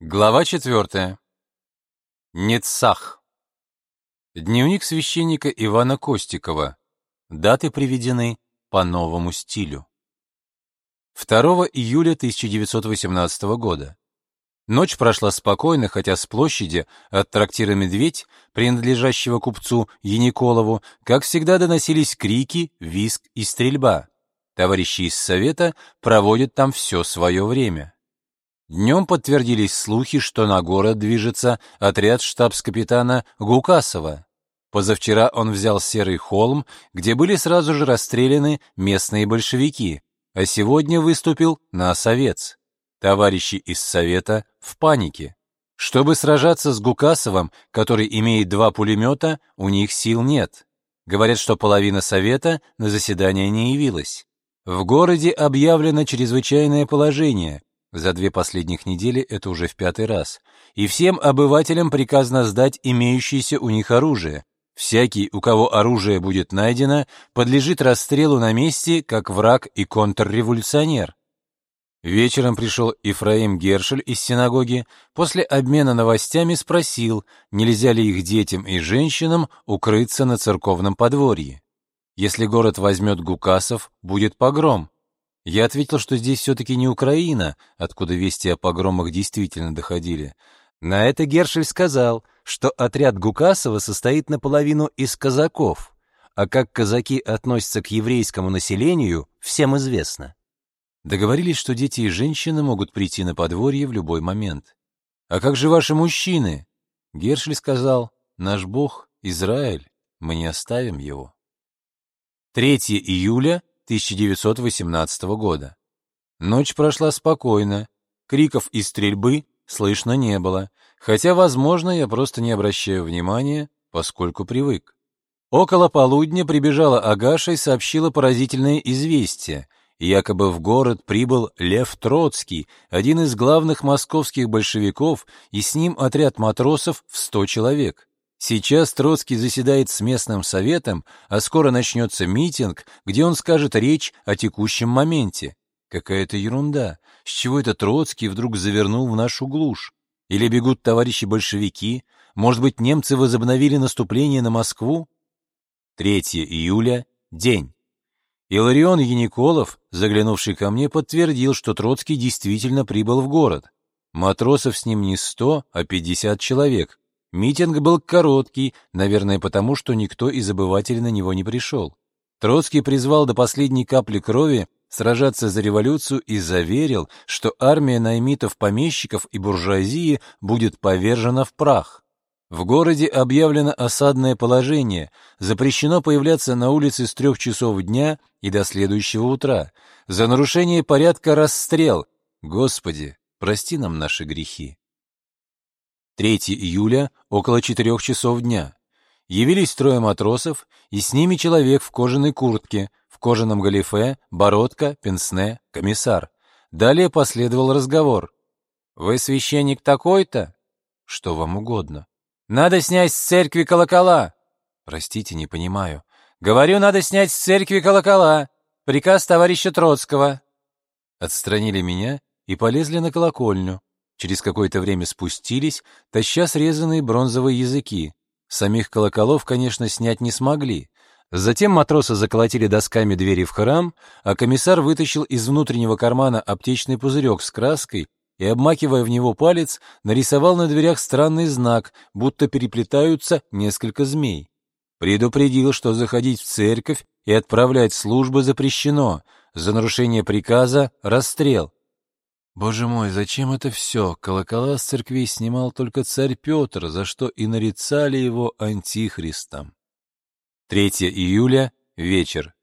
Глава четвертая. Нецах. Дневник священника Ивана Костикова. Даты приведены по новому стилю. 2 июля 1918 года. Ночь прошла спокойно, хотя с площади от трактира «Медведь», принадлежащего купцу Яниколову, как всегда доносились крики, визг и стрельба. Товарищи из Совета проводят там все свое время. Днем подтвердились слухи, что на город движется отряд штабс-капитана Гукасова. Позавчера он взял Серый холм, где были сразу же расстреляны местные большевики, а сегодня выступил на Совет. Товарищи из Совета в панике. Чтобы сражаться с Гукасовым, который имеет два пулемета, у них сил нет. Говорят, что половина Совета на заседание не явилась. В городе объявлено чрезвычайное положение, за две последних недели это уже в пятый раз. И всем обывателям приказано сдать имеющееся у них оружие. Всякий, у кого оружие будет найдено, подлежит расстрелу на месте, как враг и контрреволюционер. Вечером пришел Ифраим Гершель из синагоги, после обмена новостями спросил, нельзя ли их детям и женщинам укрыться на церковном подворье. Если город возьмет Гукасов, будет погром. Я ответил, что здесь все-таки не Украина, откуда вести о погромах действительно доходили. На это Гершель сказал, что отряд Гукасова состоит наполовину из казаков, а как казаки относятся к еврейскому населению, всем известно. Договорились, что дети и женщины могут прийти на подворье в любой момент. «А как же ваши мужчины?» Гершель сказал, «Наш Бог — Израиль, мы не оставим его». 3 июля 1918 года. Ночь прошла спокойно, криков и стрельбы слышно не было, хотя, возможно, я просто не обращаю внимания, поскольку привык. Около полудня прибежала Агаша и сообщила поразительное известие. Якобы в город прибыл Лев Троцкий, один из главных московских большевиков, и с ним отряд матросов в сто человек. Сейчас Троцкий заседает с местным советом, а скоро начнется митинг, где он скажет речь о текущем моменте. Какая-то ерунда. С чего это Троцкий вдруг завернул в нашу глушь? Или бегут товарищи большевики? Может быть, немцы возобновили наступление на Москву? 3 июля. День. Иларион Яниколов, заглянувший ко мне, подтвердил, что Троцкий действительно прибыл в город. Матросов с ним не сто, а пятьдесят человек, Митинг был короткий, наверное, потому что никто из обывателей на него не пришел. Троцкий призвал до последней капли крови сражаться за революцию и заверил, что армия наймитов-помещиков и буржуазии будет повержена в прах. В городе объявлено осадное положение, запрещено появляться на улице с трех часов дня и до следующего утра. За нарушение порядка расстрел. Господи, прости нам наши грехи. 3 июля, около 4 часов дня. Явились трое матросов, и с ними человек в кожаной куртке, в кожаном галифе, бородка, пенсне, комиссар. Далее последовал разговор. «Вы священник такой-то?» «Что вам угодно?» «Надо снять с церкви колокола!» «Простите, не понимаю». «Говорю, надо снять с церкви колокола! Приказ товарища Троцкого!» Отстранили меня и полезли на колокольню. Через какое-то время спустились, таща срезанные бронзовые языки. Самих колоколов, конечно, снять не смогли. Затем матросы заколотили досками двери в храм, а комиссар вытащил из внутреннего кармана аптечный пузырек с краской и, обмакивая в него палец, нарисовал на дверях странный знак, будто переплетаются несколько змей. Предупредил, что заходить в церковь и отправлять службы запрещено, за нарушение приказа — расстрел. Боже мой, зачем это все? Колокола с церквей снимал только царь Петр, за что и нарицали его антихристом. 3 июля, вечер.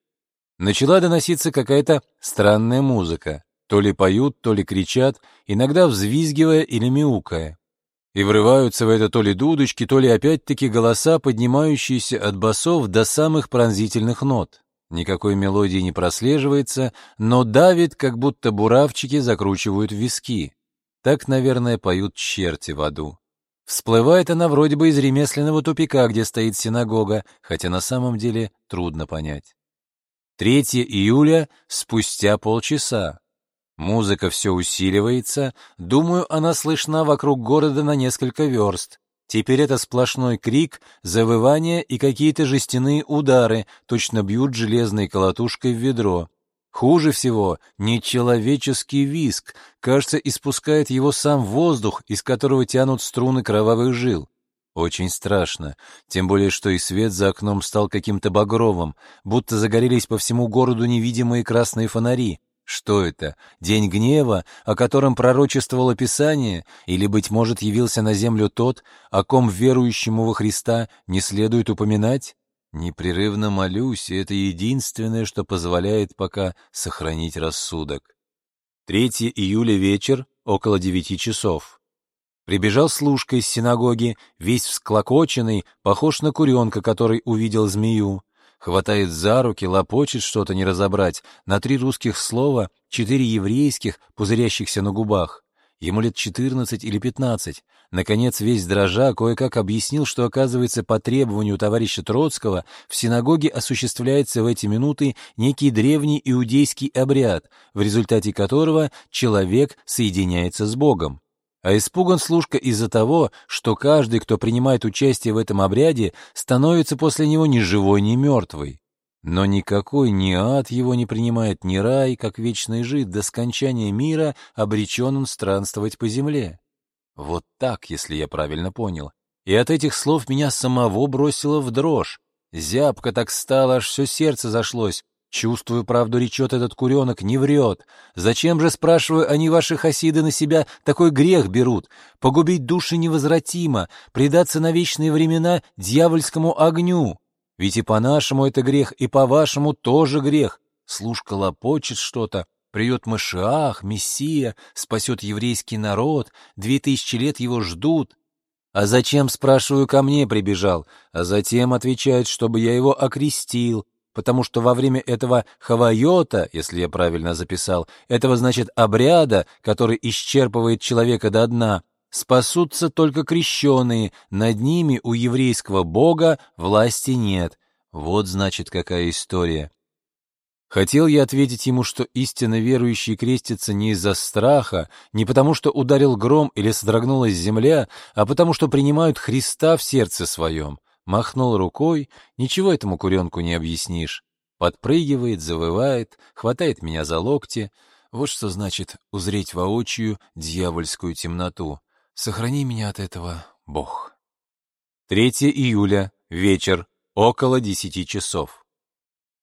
Начала доноситься какая-то странная музыка. То ли поют, то ли кричат, иногда взвизгивая или мяукая. И врываются в это то ли дудочки, то ли опять-таки голоса, поднимающиеся от басов до самых пронзительных нот. Никакой мелодии не прослеживается, но давит, как будто буравчики закручивают виски. Так, наверное, поют черти в аду. Всплывает она вроде бы из ремесленного тупика, где стоит синагога, хотя на самом деле трудно понять. 3 июля, спустя полчаса. Музыка все усиливается, думаю, она слышна вокруг города на несколько верст. Теперь это сплошной крик, завывание и какие-то жестяные удары, точно бьют железной колотушкой в ведро. Хуже всего нечеловеческий виск, кажется, испускает его сам воздух, из которого тянут струны кровавых жил. Очень страшно, тем более что и свет за окном стал каким-то багровым, будто загорелись по всему городу невидимые красные фонари. Что это? День гнева, о котором пророчествовало Писание, или, быть может, явился на землю тот, о ком верующему во Христа не следует упоминать? Непрерывно молюсь, и это единственное, что позволяет пока сохранить рассудок. 3 июля вечер, около девяти часов. Прибежал служка из синагоги, весь всклокоченный, похож на куренка, который увидел змею. Хватает за руки, лопочет что-то не разобрать. На три русских слова, четыре еврейских, пузырящихся на губах. Ему лет четырнадцать или пятнадцать. Наконец, весь дрожа кое-как объяснил, что, оказывается, по требованию товарища Троцкого в синагоге осуществляется в эти минуты некий древний иудейский обряд, в результате которого человек соединяется с Богом. А испуган служка из-за того, что каждый, кто принимает участие в этом обряде, становится после него ни живой, ни мертвый. Но никакой ни ад его не принимает, ни рай, как вечный жид, до скончания мира обречен он странствовать по земле. Вот так, если я правильно понял. И от этих слов меня самого бросило в дрожь. Зябко так стало, аж все сердце зашлось. Чувствую, правду речет этот куренок, не врет. Зачем же, спрашиваю, они, ваши хасиды, на себя такой грех берут? Погубить души невозвратимо, предаться на вечные времена дьявольскому огню. Ведь и по-нашему это грех, и по-вашему тоже грех. Служка лопочет что-то, придет Машиах, Мессия, спасет еврейский народ, две тысячи лет его ждут. А зачем, спрашиваю, ко мне прибежал? А затем отвечает, чтобы я его окрестил, потому что во время этого хавайота, если я правильно записал, этого, значит, обряда, который исчерпывает человека до дна, спасутся только крещеные, над ними у еврейского бога власти нет. Вот, значит, какая история. Хотел я ответить ему, что истинно верующий крестится не из-за страха, не потому что ударил гром или содрогнулась земля, а потому что принимают Христа в сердце своем махнул рукой, ничего этому куренку не объяснишь. Подпрыгивает, завывает, хватает меня за локти. Вот что значит узреть воочию дьявольскую темноту. Сохрани меня от этого, Бог. 3 июля, вечер, около десяти часов.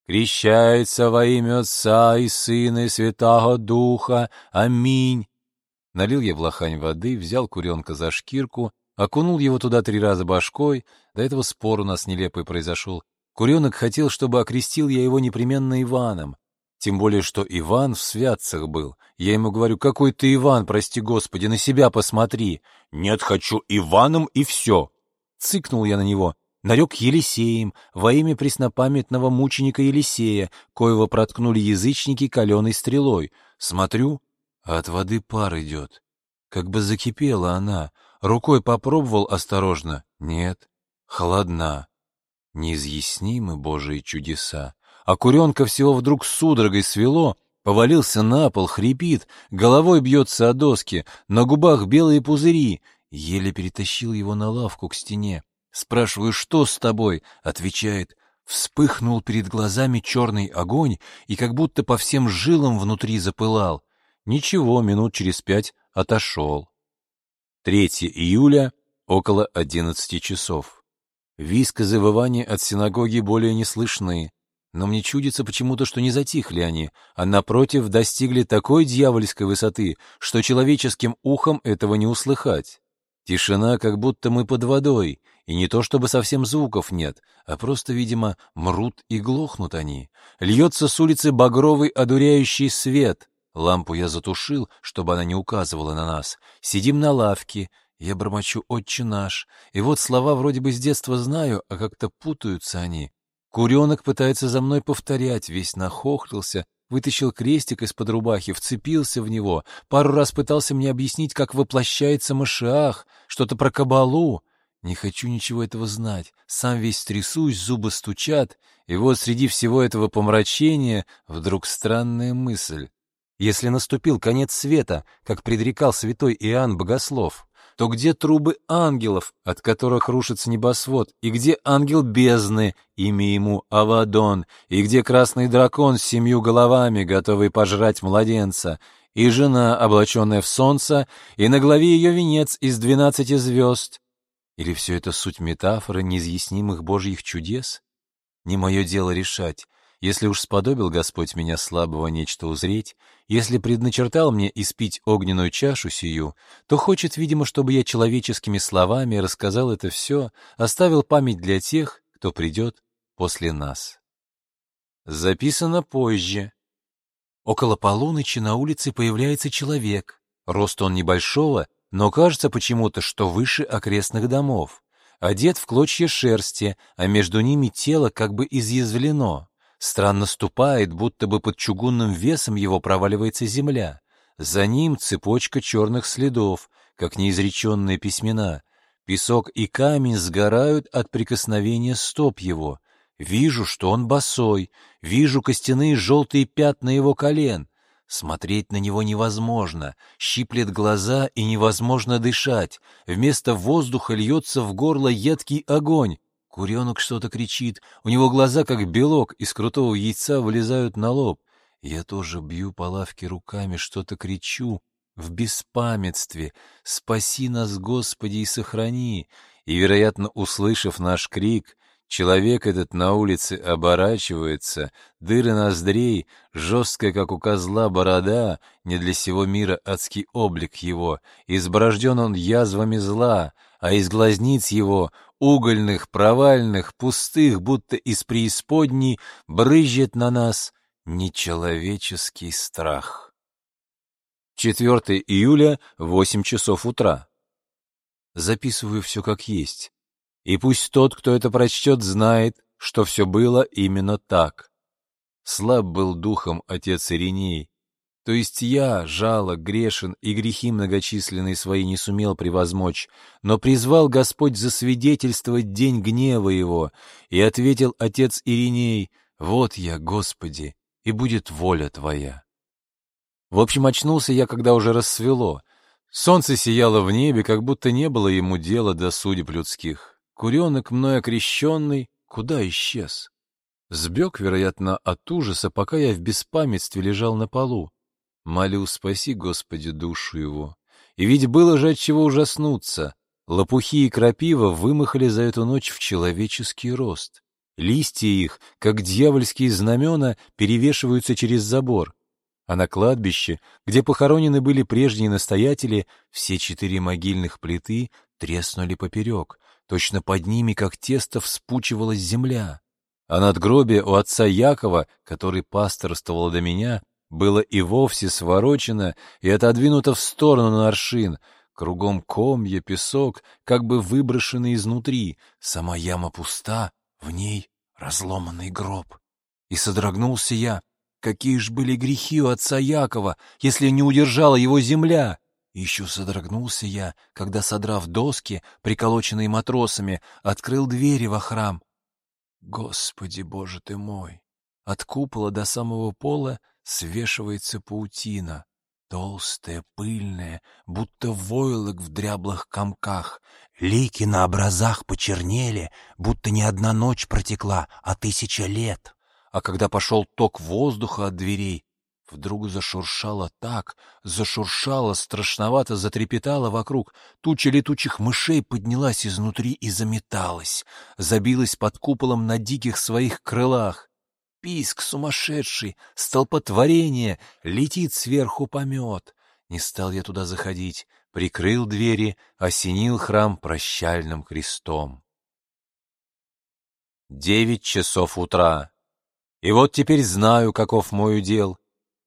Крещается во имя Отца и Сына и Святого Духа. Аминь. Налил я в лохань воды, взял куренка за шкирку окунул его туда три раза башкой, до этого спор у нас нелепый произошел. Куренок хотел, чтобы окрестил я его непременно Иваном. Тем более, что Иван в святцах был. Я ему говорю, какой ты Иван, прости господи, на себя посмотри. Нет, хочу Иваном и все. Цыкнул я на него. Нарек Елисеем во имя преснопамятного мученика Елисея, коего проткнули язычники каленой стрелой. Смотрю, а от воды пар идет. Как бы закипела она, Рукой попробовал осторожно. Нет, холодна. Неизъяснимы Божии чудеса. А куренка всего вдруг судорогой свело, повалился на пол, хрипит, головой бьется о доски, на губах белые пузыри. Еле перетащил его на лавку к стене. Спрашиваю, что с тобой? Отвечает, вспыхнул перед глазами черный огонь и как будто по всем жилам внутри запылал. Ничего, минут через пять отошел. 3 июля, около 11 часов. Виск и завывание от синагоги более не слышны, но мне чудится почему-то, что не затихли они, а напротив достигли такой дьявольской высоты, что человеческим ухом этого не услыхать. Тишина, как будто мы под водой, и не то чтобы совсем звуков нет, а просто, видимо, мрут и глохнут они. Льется с улицы багровый одуряющий свет, Лампу я затушил, чтобы она не указывала на нас. Сидим на лавке, я бормочу «Отче наш», и вот слова вроде бы с детства знаю, а как-то путаются они. Куренок пытается за мной повторять, весь нахохлился, вытащил крестик из-под рубахи, вцепился в него, пару раз пытался мне объяснить, как воплощается Машиах, что-то про кабалу. Не хочу ничего этого знать, сам весь трясусь, зубы стучат, и вот среди всего этого помрачения вдруг странная мысль. Если наступил конец света, как предрекал святой Иоанн Богослов, то где трубы ангелов, от которых рушится небосвод, и где ангел бездны, имя ему Авадон, и где красный дракон с семью головами, готовый пожрать младенца, и жена, облаченная в солнце, и на главе ее венец из двенадцати звезд? Или все это суть метафоры неизъяснимых божьих чудес? Не мое дело решать, если уж сподобил Господь меня слабого нечто узреть, если предначертал мне испить огненную чашу сию, то хочет, видимо, чтобы я человеческими словами рассказал это все, оставил память для тех, кто придет после нас. Записано позже. Около полуночи на улице появляется человек. Рост он небольшого, но кажется почему-то, что выше окрестных домов. Одет в клочья шерсти, а между ними тело как бы изъязвлено. Странно ступает, будто бы под чугунным весом его проваливается земля. За ним цепочка черных следов, как неизреченные письмена. Песок и камень сгорают от прикосновения стоп его. Вижу, что он босой, вижу костяные желтые пятна его колен. Смотреть на него невозможно, щиплет глаза и невозможно дышать. Вместо воздуха льется в горло едкий огонь. Куренок что-то кричит, у него глаза, как белок, из крутого яйца вылезают на лоб. Я тоже бью по лавке руками, что-то кричу, в беспамятстве «Спаси нас, Господи, и сохрани!» И, вероятно, услышав наш крик, человек этот на улице оборачивается, дыры ноздрей, жесткая, как у козла, борода, не для сего мира адский облик его, изборожден он язвами зла, а из глазниц его угольных, провальных, пустых, будто из преисподней, брызжет на нас нечеловеческий страх. 4 июля, 8 часов утра. Записываю все как есть. И пусть тот, кто это прочтет, знает, что все было именно так. Слаб был духом отец Ириней, то есть я, жалок, грешен и грехи многочисленные свои не сумел превозмочь, но призвал Господь засвидетельствовать день гнева его, и ответил отец Ириней, «Вот я, Господи, и будет воля Твоя». В общем, очнулся я, когда уже рассвело. Солнце сияло в небе, как будто не было ему дела до судеб людских. Куренок, мной окрещенный, куда исчез? Сбег, вероятно, от ужаса, пока я в беспамятстве лежал на полу. Молю, спаси, Господи, душу его. И ведь было же от чего ужаснуться. Лопухи и крапива вымахали за эту ночь в человеческий рост. Листья их, как дьявольские знамена, перевешиваются через забор. А на кладбище, где похоронены были прежние настоятели, все четыре могильных плиты треснули поперек. Точно под ними, как тесто, вспучивалась земля. А над гробе у отца Якова, который пасторствовал до меня, было и вовсе сворочено и отодвинуто в сторону на аршин, кругом комья, песок, как бы выброшенный изнутри, сама яма пуста, в ней разломанный гроб. И содрогнулся я. Какие ж были грехи у отца Якова, если не удержала его земля? Еще содрогнулся я, когда, содрав доски, приколоченные матросами, открыл двери во храм. Господи, Боже ты мой! От купола до самого пола свешивается паутина, толстая, пыльная, будто войлок в дряблых комках. Лики на образах почернели, будто не одна ночь протекла, а тысяча лет. А когда пошел ток воздуха от дверей, вдруг зашуршало так, зашуршало, страшновато затрепетало вокруг. Туча летучих мышей поднялась изнутри и заметалась, забилась под куполом на диких своих крылах писк сумасшедший, столпотворение, летит сверху помет. Не стал я туда заходить, прикрыл двери, осенил храм прощальным крестом. Девять часов утра. И вот теперь знаю, каков мой удел.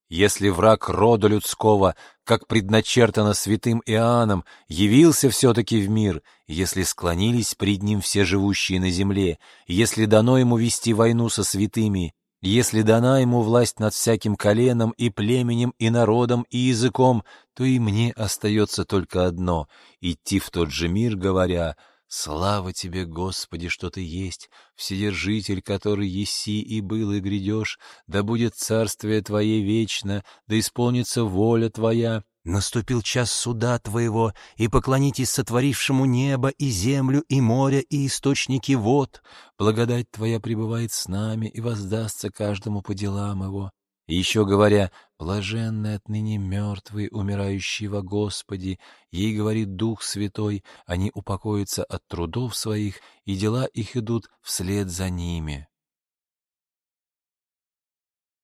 Если враг рода людского, как предначертано святым Иоанном, явился все-таки в мир, если склонились пред ним все живущие на земле, если дано ему вести войну со святыми, если дана ему власть над всяким коленом и племенем и народом и языком, то и мне остается только одно — идти в тот же мир, говоря Слава тебе, Господи, что ты есть, Вседержитель, который еси и был и грядешь, да будет царствие Твое вечно, да исполнится воля Твоя. Наступил час суда Твоего, и поклонитесь сотворившему небо и землю и море и источники вод. Благодать Твоя пребывает с нами и воздастся каждому по делам его. И еще говоря, «Блаженны отныне мертвые, умирающие во Господе, ей говорит Дух Святой, они упокоятся от трудов своих, и дела их идут вслед за ними».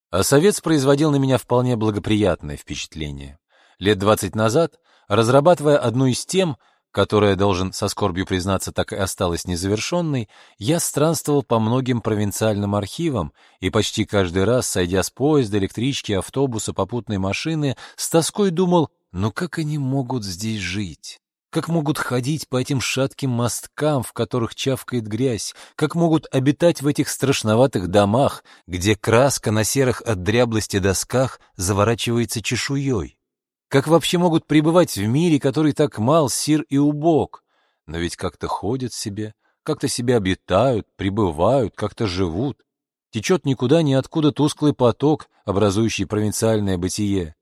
А совет производил на меня вполне благоприятное впечатление. Лет двадцать назад, разрабатывая одну из тем, которая, должен со скорбью признаться, так и осталась незавершенной, я странствовал по многим провинциальным архивам и почти каждый раз, сойдя с поезда, электрички, автобуса, попутной машины, с тоской думал, ну как они могут здесь жить? Как могут ходить по этим шатким мосткам, в которых чавкает грязь? Как могут обитать в этих страшноватых домах, где краска на серых от дряблости досках заворачивается чешуей? Как вообще могут пребывать в мире, который так мал, сир и убог? Но ведь как-то ходят себе, как-то себе обитают, пребывают, как-то живут. Течет никуда ниоткуда тусклый поток, образующий провинциальное бытие.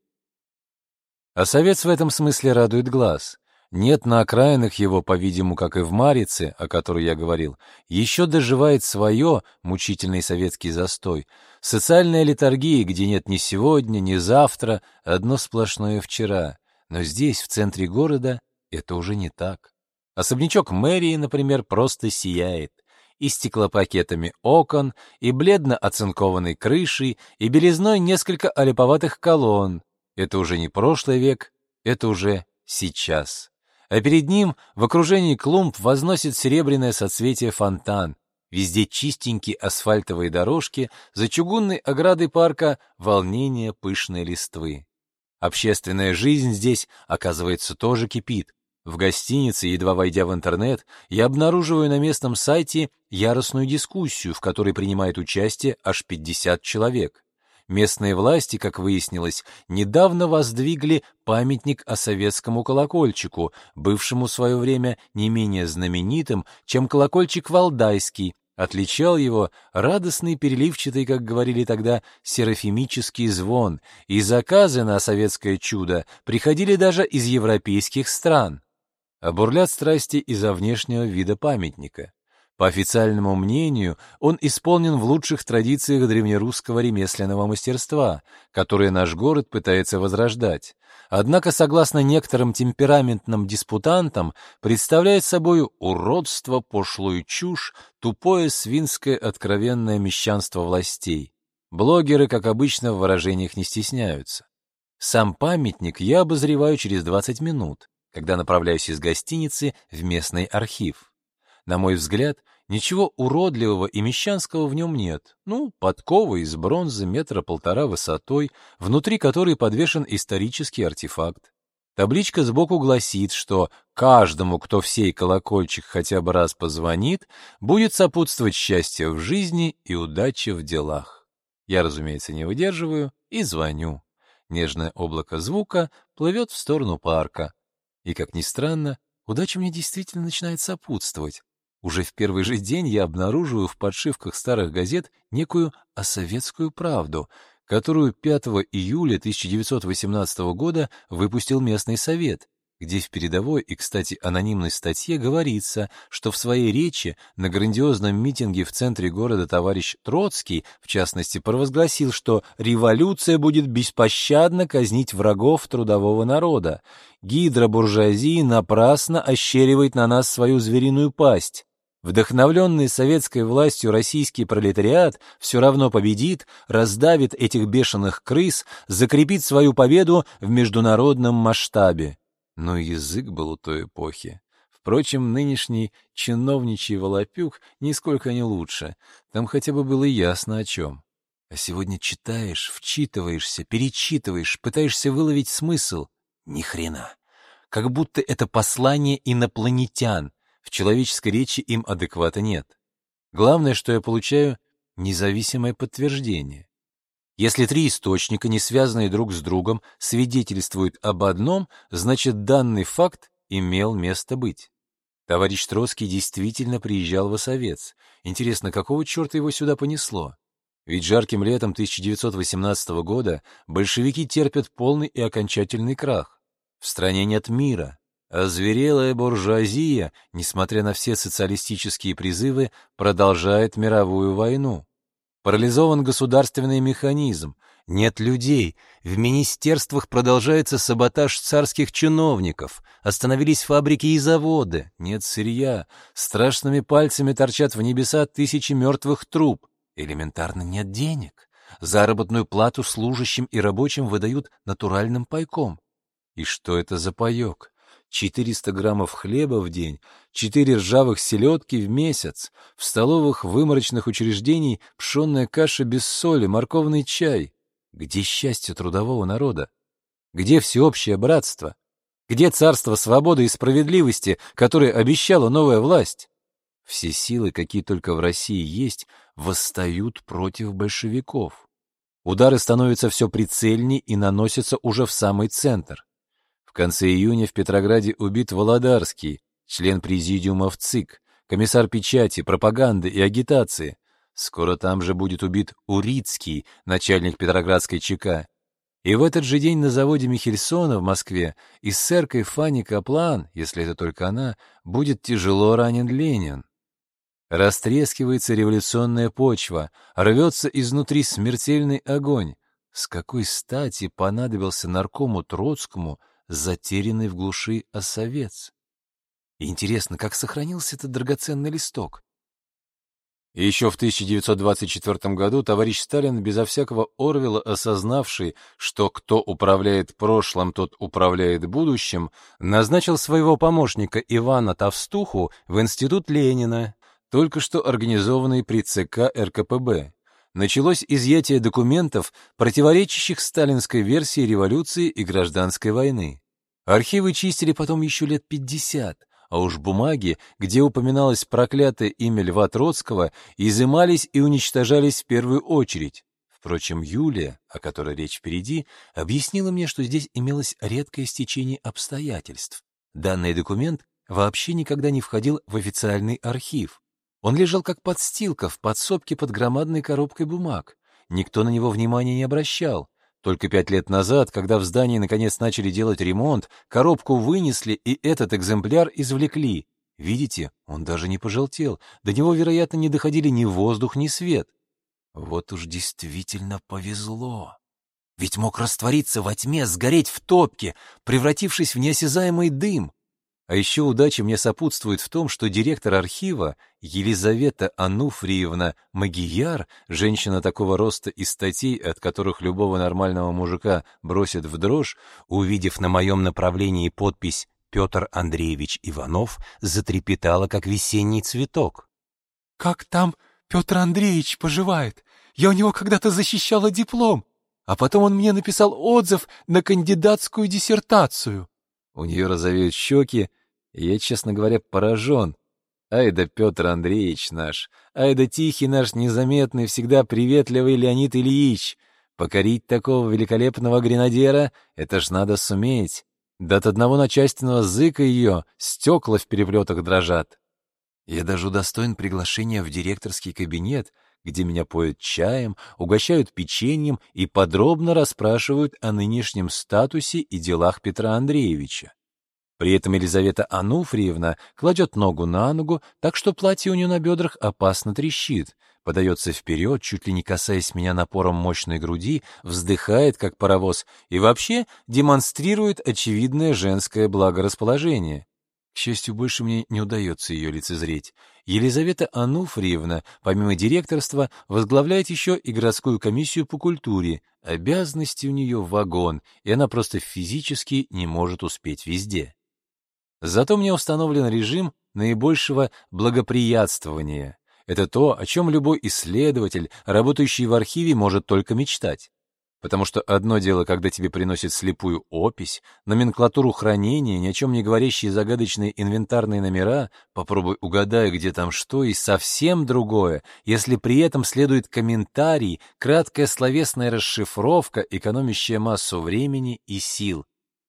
А совет в этом смысле радует глаз. Нет на окраинах его, по-видимому, как и в Марице, о которой я говорил, еще доживает свое, мучительный советский застой, социальная литургия, где нет ни сегодня, ни завтра, одно сплошное вчера. Но здесь, в центре города, это уже не так. Особнячок мэрии, например, просто сияет. И стеклопакетами окон, и бледно оцинкованной крышей, и белизной несколько олиповатых колонн. Это уже не прошлый век, это уже сейчас а перед ним в окружении клумб возносит серебряное соцветие фонтан. Везде чистенькие асфальтовые дорожки, за чугунной оградой парка волнение пышной листвы. Общественная жизнь здесь, оказывается, тоже кипит. В гостинице, едва войдя в интернет, я обнаруживаю на местном сайте яростную дискуссию, в которой принимает участие аж 50 человек. Местные власти, как выяснилось, недавно воздвигли памятник о советскому колокольчику, бывшему в свое время не менее знаменитым, чем колокольчик Валдайский. Отличал его радостный переливчатый, как говорили тогда, серафимический звон, и заказы на советское чудо приходили даже из европейских стран. Обурлят страсти из-за внешнего вида памятника. По официальному мнению, он исполнен в лучших традициях древнерусского ремесленного мастерства, которое наш город пытается возрождать. Однако, согласно некоторым темпераментным диспутантам, представляет собой уродство, пошлую чушь, тупое свинское откровенное мещанство властей. Блогеры, как обычно, в выражениях не стесняются. Сам памятник я обозреваю через 20 минут, когда направляюсь из гостиницы в местный архив. На мой взгляд, ничего уродливого и мещанского в нем нет. Ну, подкова из бронзы метра полтора высотой, внутри которой подвешен исторический артефакт. Табличка сбоку гласит, что каждому, кто в сей колокольчик хотя бы раз позвонит, будет сопутствовать счастье в жизни и удача в делах. Я, разумеется, не выдерживаю и звоню. Нежное облако звука плывет в сторону парка. И, как ни странно, удача мне действительно начинает сопутствовать. Уже в первый же день я обнаруживаю в подшивках старых газет некую осоветскую правду, которую 5 июля 1918 года выпустил местный совет, где в передовой и, кстати, анонимной статье говорится, что в своей речи на грандиозном митинге в центре города товарищ Троцкий, в частности, провозгласил, что революция будет беспощадно казнить врагов трудового народа. Гидра буржуазии напрасно ощеривает на нас свою звериную пасть. Вдохновленный советской властью российский пролетариат все равно победит, раздавит этих бешеных крыс, закрепит свою победу в международном масштабе. Но язык был у той эпохи. Впрочем, нынешний чиновничий волопюк нисколько не лучше. Там хотя бы было ясно о чем. А сегодня читаешь, вчитываешься, перечитываешь, пытаешься выловить смысл. Ни хрена. Как будто это послание инопланетян, в человеческой речи им адеквата нет. Главное, что я получаю — независимое подтверждение. Если три источника, не связанные друг с другом, свидетельствуют об одном, значит данный факт имел место быть. Товарищ Троцкий действительно приезжал в Осовец. Интересно, какого черта его сюда понесло? Ведь жарким летом 1918 года большевики терпят полный и окончательный крах. В стране нет мира, а зверелая буржуазия, несмотря на все социалистические призывы, продолжает мировую войну. Парализован государственный механизм, нет людей, в министерствах продолжается саботаж царских чиновников, остановились фабрики и заводы, нет сырья, страшными пальцами торчат в небеса тысячи мертвых труб, элементарно нет денег, заработную плату служащим и рабочим выдают натуральным пайком. И что это за паек? 400 граммов хлеба в день, 4 ржавых селедки в месяц, в столовых выморочных учреждений пшенная каша без соли, морковный чай. Где счастье трудового народа? Где всеобщее братство? Где царство свободы и справедливости, которое обещала новая власть? Все силы, какие только в России есть, восстают против большевиков. Удары становятся все прицельнее и наносятся уже в самый центр. Конце июня в Петрограде убит Володарский, член президиума в ЦИК, комиссар печати, пропаганды и агитации. Скоро там же будет убит Урицкий, начальник Петроградской ЧК. И в этот же день на заводе Михельсона в Москве и с сэркой Фанни Каплан, если это только она, будет тяжело ранен Ленин. Растрескивается революционная почва, рвется изнутри смертельный огонь. С какой стати понадобился наркому Троцкому затерянный в глуши осовец? Интересно, как сохранился этот драгоценный листок? Еще в 1924 году товарищ Сталин, безо всякого Орвела осознавший, что кто управляет прошлым, тот управляет будущим, назначил своего помощника Ивана Товстуху в Институт Ленина, только что организованный при ЦК РКПБ. Началось изъятие документов, противоречащих сталинской версии революции и гражданской войны. Архивы чистили потом еще лет 50, а уж бумаги, где упоминалось проклятое имя Льва Троцкого, изымались и уничтожались в первую очередь. Впрочем, Юлия, о которой речь впереди, объяснила мне, что здесь имелось редкое стечение обстоятельств. Данный документ вообще никогда не входил в официальный архив. Он лежал как подстилка в подсобке под громадной коробкой бумаг. Никто на него внимания не обращал. Только пять лет назад, когда в здании наконец начали делать ремонт, коробку вынесли и этот экземпляр извлекли. Видите, он даже не пожелтел. До него, вероятно, не доходили ни воздух, ни свет. Вот уж действительно повезло. Ведь мог раствориться во тьме, сгореть в топке, превратившись в неосязаемый дым. А еще удача мне сопутствует в том, что директор архива Елизавета Ануфриевна Магияр, женщина такого роста и статей, от которых любого нормального мужика бросит в дрожь, увидев на моем направлении подпись «Петр Андреевич Иванов», затрепетала, как весенний цветок. «Как там Петр Андреевич поживает? Я у него когда-то защищала диплом, а потом он мне написал отзыв на кандидатскую диссертацию». У нее розовеют щеки, я, честно говоря, поражен. Ай да Петр Андреевич наш, ай да тихий наш незаметный, всегда приветливый Леонид Ильич. Покорить такого великолепного гренадера — это ж надо суметь. Да от одного начальственного зыка ее стекла в переплетах дрожат. Я даже удостоен приглашения в директорский кабинет, где меня поют чаем, угощают печеньем и подробно расспрашивают о нынешнем статусе и делах Петра Андреевича. При этом Елизавета Ануфриевна кладет ногу на ногу, так что платье у нее на бедрах опасно трещит, подается вперед, чуть ли не касаясь меня напором мощной груди, вздыхает, как паровоз, и вообще демонстрирует очевидное женское благорасположение. К счастью, больше мне не удается ее лицезреть. Елизавета Ануфриевна, помимо директорства, возглавляет еще и городскую комиссию по культуре. Обязанности у нее вагон, и она просто физически не может успеть везде. Зато мне установлен режим наибольшего благоприятствования. Это то, о чем любой исследователь, работающий в архиве, может только мечтать. Потому что одно дело, когда тебе приносят слепую опись, номенклатуру хранения, ни о чем не говорящие загадочные инвентарные номера, попробуй угадай, где там что, и совсем другое, если при этом следует комментарий, краткая словесная расшифровка, экономящая массу времени и сил.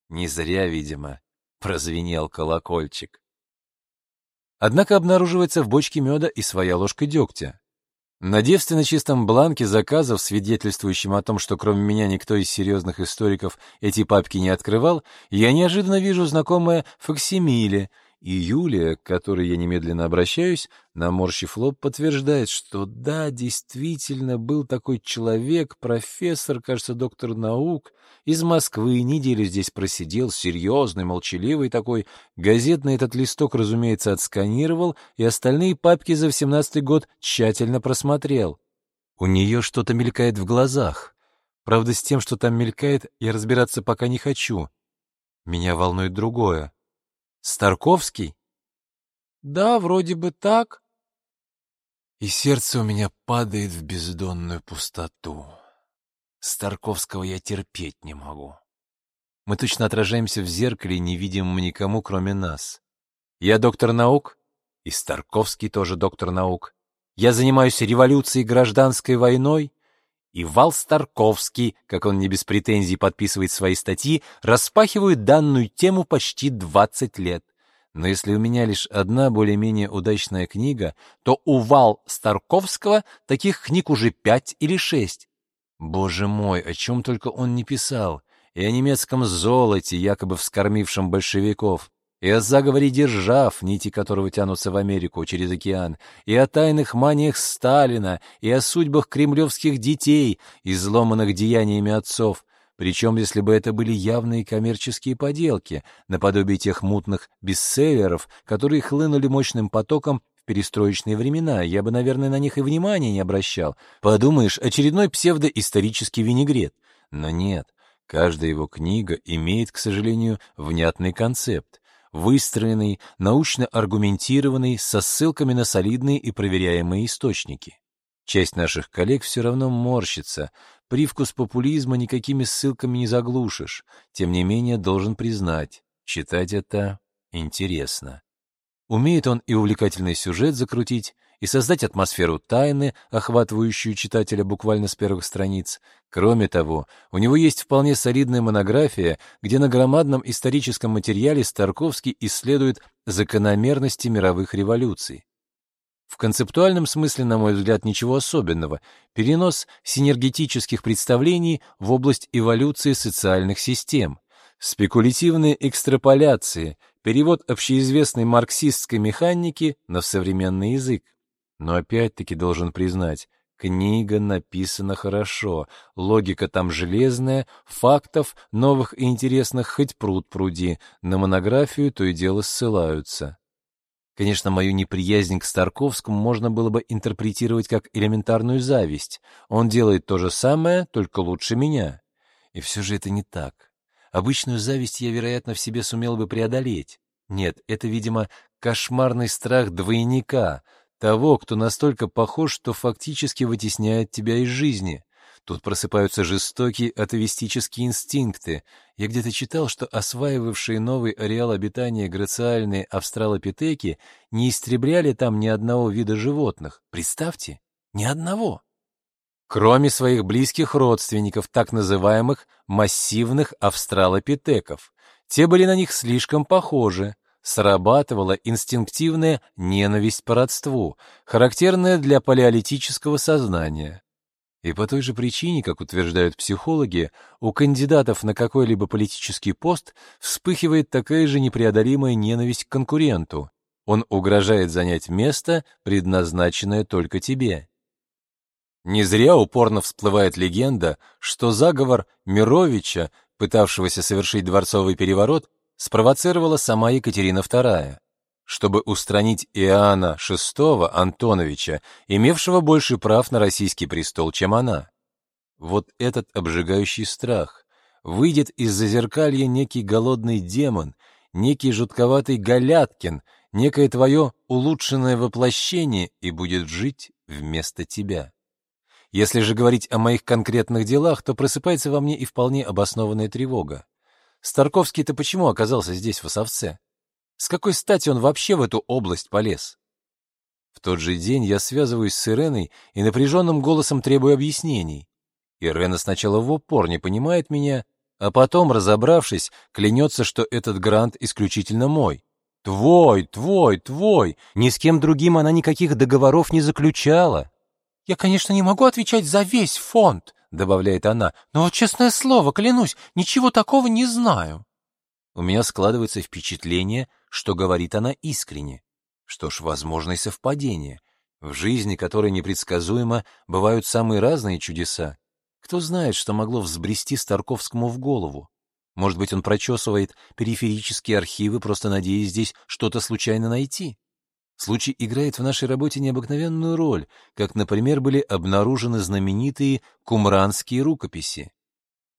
Не зря, видимо, прозвенел колокольчик. Однако обнаруживается в бочке меда и своя ложка дегтя. На девственно чистом бланке заказов, свидетельствующем о том, что кроме меня никто из серьезных историков эти папки не открывал, я неожиданно вижу знакомое факсимиле — и Юлия, к которой я немедленно обращаюсь, наморщив лоб, подтверждает, что да, действительно был такой человек, профессор, кажется, доктор наук, из Москвы, неделю здесь просидел, серьезный, молчаливый такой, газетный этот листок, разумеется, отсканировал, и остальные папки за семнадцатый год тщательно просмотрел. У нее что-то мелькает в глазах. Правда, с тем, что там мелькает, я разбираться пока не хочу. Меня волнует другое. Старковский? Да, вроде бы так. И сердце у меня падает в бездонную пустоту. Старковского я терпеть не могу. Мы точно отражаемся в зеркале, невидимом никому, кроме нас. Я доктор наук, и Старковский тоже доктор наук. Я занимаюсь революцией гражданской войной, и Вал Старковский, как он не без претензий подписывает свои статьи, распахивают данную тему почти 20 лет. Но если у меня лишь одна более-менее удачная книга, то у Вал Старковского таких книг уже пять или шесть. Боже мой, о чем только он не писал. И о немецком золоте, якобы вскормившем большевиков, и о заговоре держав, нити которого тянутся в Америку через океан, и о тайных маниях Сталина, и о судьбах кремлевских детей, изломанных деяниями отцов, причем если бы это были явные коммерческие поделки, наподобие тех мутных бестселлеров, которые хлынули мощным потоком перестроечные времена, я бы, наверное, на них и внимания не обращал. Подумаешь, очередной псевдоисторический винегрет. Но нет, каждая его книга имеет, к сожалению, внятный концепт выстроенный, научно аргументированный, со ссылками на солидные и проверяемые источники. Часть наших коллег все равно морщится, привкус популизма никакими ссылками не заглушишь, тем не менее должен признать, читать это интересно. Умеет он и увлекательный сюжет закрутить, и создать атмосферу тайны, охватывающую читателя буквально с первых страниц. Кроме того, у него есть вполне солидная монография, где на громадном историческом материале Старковский исследует закономерности мировых революций. В концептуальном смысле, на мой взгляд, ничего особенного. Перенос синергетических представлений в область эволюции социальных систем. Спекулятивные экстраполяции, перевод общеизвестной марксистской механики на современный язык. Но опять-таки должен признать, книга написана хорошо, логика там железная, фактов новых и интересных хоть пруд пруди, на монографию то и дело ссылаются. Конечно, мою неприязнь к Старковскому можно было бы интерпретировать как элементарную зависть. Он делает то же самое, только лучше меня. И все же это не так. Обычную зависть я, вероятно, в себе сумел бы преодолеть. Нет, это, видимо, кошмарный страх двойника — того, кто настолько похож, что фактически вытесняет тебя из жизни. Тут просыпаются жестокие атовистические инстинкты. Я где-то читал, что осваивавшие новый ареал обитания грациальные австралопитеки не истребляли там ни одного вида животных. Представьте, ни одного. Кроме своих близких родственников, так называемых массивных австралопитеков. Те были на них слишком похожи, срабатывала инстинктивная ненависть по родству, характерная для палеолитического сознания. И по той же причине, как утверждают психологи, у кандидатов на какой-либо политический пост вспыхивает такая же непреодолимая ненависть к конкуренту. Он угрожает занять место, предназначенное только тебе. Не зря упорно всплывает легенда, что заговор Мировича, пытавшегося совершить дворцовый переворот, спровоцировала сама Екатерина II, чтобы устранить Иоанна VI Антоновича, имевшего больше прав на российский престол, чем она. Вот этот обжигающий страх. Выйдет из зазеркалья некий голодный демон, некий жутковатый Галяткин, некое твое улучшенное воплощение и будет жить вместо тебя. Если же говорить о моих конкретных делах, то просыпается во мне и вполне обоснованная тревога. Старковский-то почему оказался здесь, в Осовце? С какой стати он вообще в эту область полез? В тот же день я связываюсь с Иреной и напряженным голосом требую объяснений. Ирена сначала в упор не понимает меня, а потом, разобравшись, клянется, что этот грант исключительно мой. Твой, твой, твой. Ни с кем другим она никаких договоров не заключала. Я, конечно, не могу отвечать за весь фонд, добавляет она, но вот честное слово, клянусь, ничего такого не знаю. У меня складывается впечатление, что говорит она искренне. Что ж, возможно и совпадение. В жизни, которая непредсказуема, бывают самые разные чудеса. Кто знает, что могло взбрести Старковскому в голову? Может быть, он прочесывает периферические архивы, просто надеясь здесь что-то случайно найти? Случай играет в нашей работе необыкновенную роль, как, например, были обнаружены знаменитые кумранские рукописи.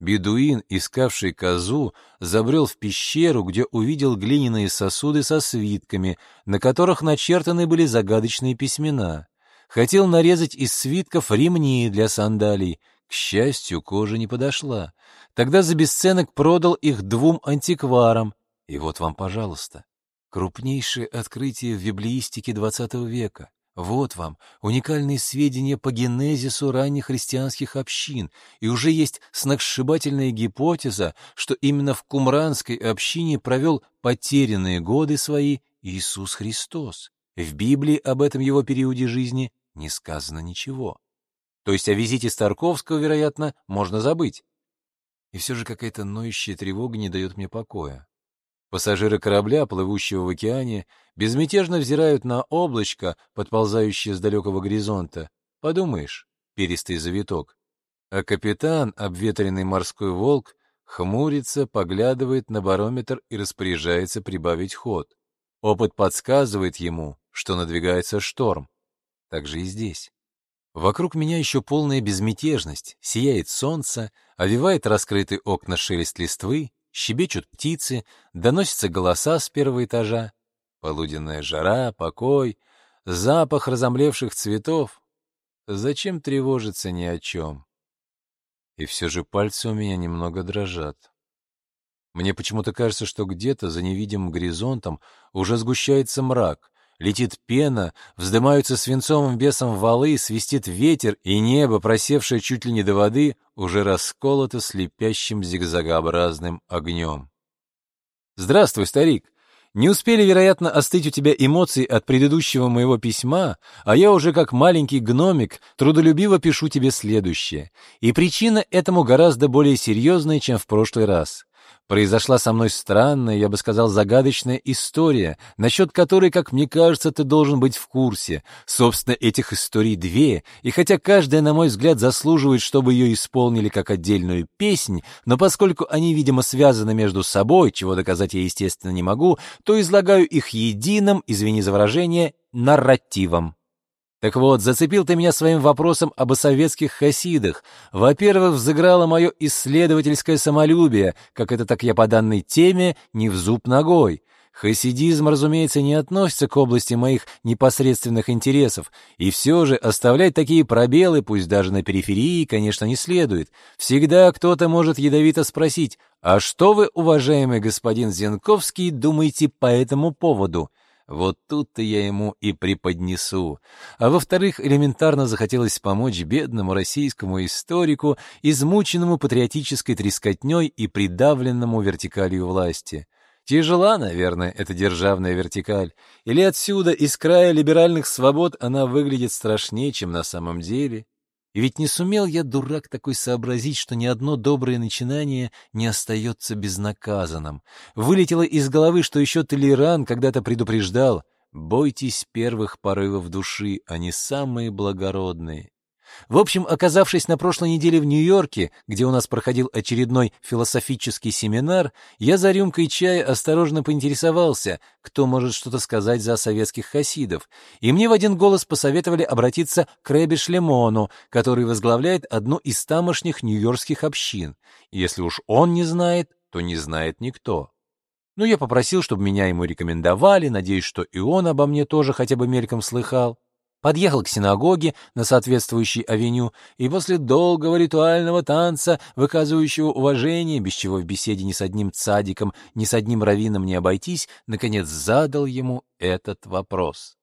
Бедуин, искавший козу, забрел в пещеру, где увидел глиняные сосуды со свитками, на которых начертаны были загадочные письмена. Хотел нарезать из свитков ремни для сандалий. К счастью, кожа не подошла. Тогда за бесценок продал их двум антикварам. И вот вам, пожалуйста, крупнейшее открытие в библеистике XX века. Вот вам уникальные сведения по генезису ранних христианских общин, и уже есть сногсшибательная гипотеза, что именно в кумранской общине провел потерянные годы свои Иисус Христос. В Библии об этом его периоде жизни не сказано ничего. То есть о визите Старковского, вероятно, можно забыть. И все же какая-то ноющая тревога не дает мне покоя. Пассажиры корабля, плывущего в океане, безмятежно взирают на облачко, подползающее с далекого горизонта. Подумаешь, перистый завиток. А капитан, обветренный морской волк, хмурится, поглядывает на барометр и распоряжается прибавить ход. Опыт подсказывает ему, что надвигается шторм. Так же и здесь. Вокруг меня еще полная безмятежность, сияет солнце, овивает раскрытые окна шелест листвы, щебечут птицы, доносятся голоса с первого этажа. Полуденная жара, покой, запах разомлевших цветов. Зачем тревожиться ни о чем? И все же пальцы у меня немного дрожат. Мне почему-то кажется, что где-то за невидимым горизонтом уже сгущается мрак, летит пена, вздымаются свинцовым бесом валы, свистит ветер, и небо, просевшее чуть ли не до воды, уже расколото слепящим зигзагообразным огнем. «Здравствуй, старик!» Не успели, вероятно, остыть у тебя эмоции от предыдущего моего письма, а я уже как маленький гномик трудолюбиво пишу тебе следующее. И причина этому гораздо более серьезная, чем в прошлый раз. Произошла со мной странная, я бы сказал, загадочная история, насчет которой, как мне кажется, ты должен быть в курсе. Собственно, этих историй две, и хотя каждая, на мой взгляд, заслуживает, чтобы ее исполнили как отдельную песнь, но поскольку они, видимо, связаны между собой, чего доказать я, естественно, не могу, то излагаю их единым, извини за выражение, нарративом. Так вот, зацепил ты меня своим вопросом об советских хасидах. Во-первых, взыграло мое исследовательское самолюбие, как это так я по данной теме не в зуб ногой. Хасидизм, разумеется, не относится к области моих непосредственных интересов, и все же оставлять такие пробелы, пусть даже на периферии, конечно, не следует. Всегда кто-то может ядовито спросить, а что вы, уважаемый господин Зенковский, думаете по этому поводу? Вот тут-то я ему и преподнесу. А во-вторых, элементарно захотелось помочь бедному российскому историку, измученному патриотической трескотней и придавленному вертикалью власти. Тяжела, наверное, эта державная вертикаль. Или отсюда, из края либеральных свобод, она выглядит страшнее, чем на самом деле. И ведь не сумел я, дурак такой, сообразить, что ни одно доброе начинание не остается безнаказанным. Вылетело из головы, что еще Толеран когда-то предупреждал «Бойтесь первых порывов души, они самые благородные». В общем, оказавшись на прошлой неделе в Нью-Йорке, где у нас проходил очередной философический семинар, я за рюмкой чая осторожно поинтересовался, кто может что-то сказать за советских хасидов, и мне в один голос посоветовали обратиться к Рэбе Шлемону, который возглавляет одну из тамошних нью-йоркских общин. Если уж он не знает, то не знает никто. Ну, я попросил, чтобы меня ему рекомендовали, надеюсь, что и он обо мне тоже хотя бы мельком слыхал подъехал к синагоге на соответствующей авеню и после долгого ритуального танца, выказывающего уважение, без чего в беседе ни с одним цадиком, ни с одним раввином не обойтись, наконец задал ему этот вопрос.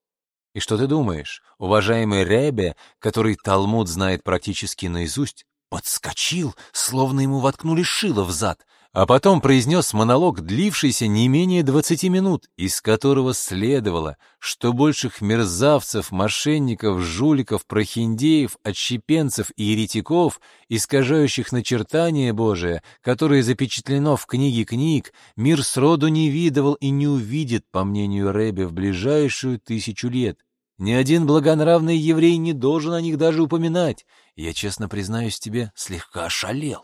И что ты думаешь, уважаемый Ребе, который Талмуд знает практически наизусть, подскочил, словно ему воткнули шило в зад. А потом произнес монолог, длившийся не менее 20 минут, из которого следовало, что больших мерзавцев, мошенников, жуликов, прохиндеев, отщепенцев и еретиков, искажающих начертание Божие, которое запечатлено в книге книг, мир сроду не видывал и не увидит, по мнению Рэбе, в ближайшую тысячу лет. Ни один благонравный еврей не должен о них даже упоминать. Я, честно признаюсь тебе, слегка ошалел.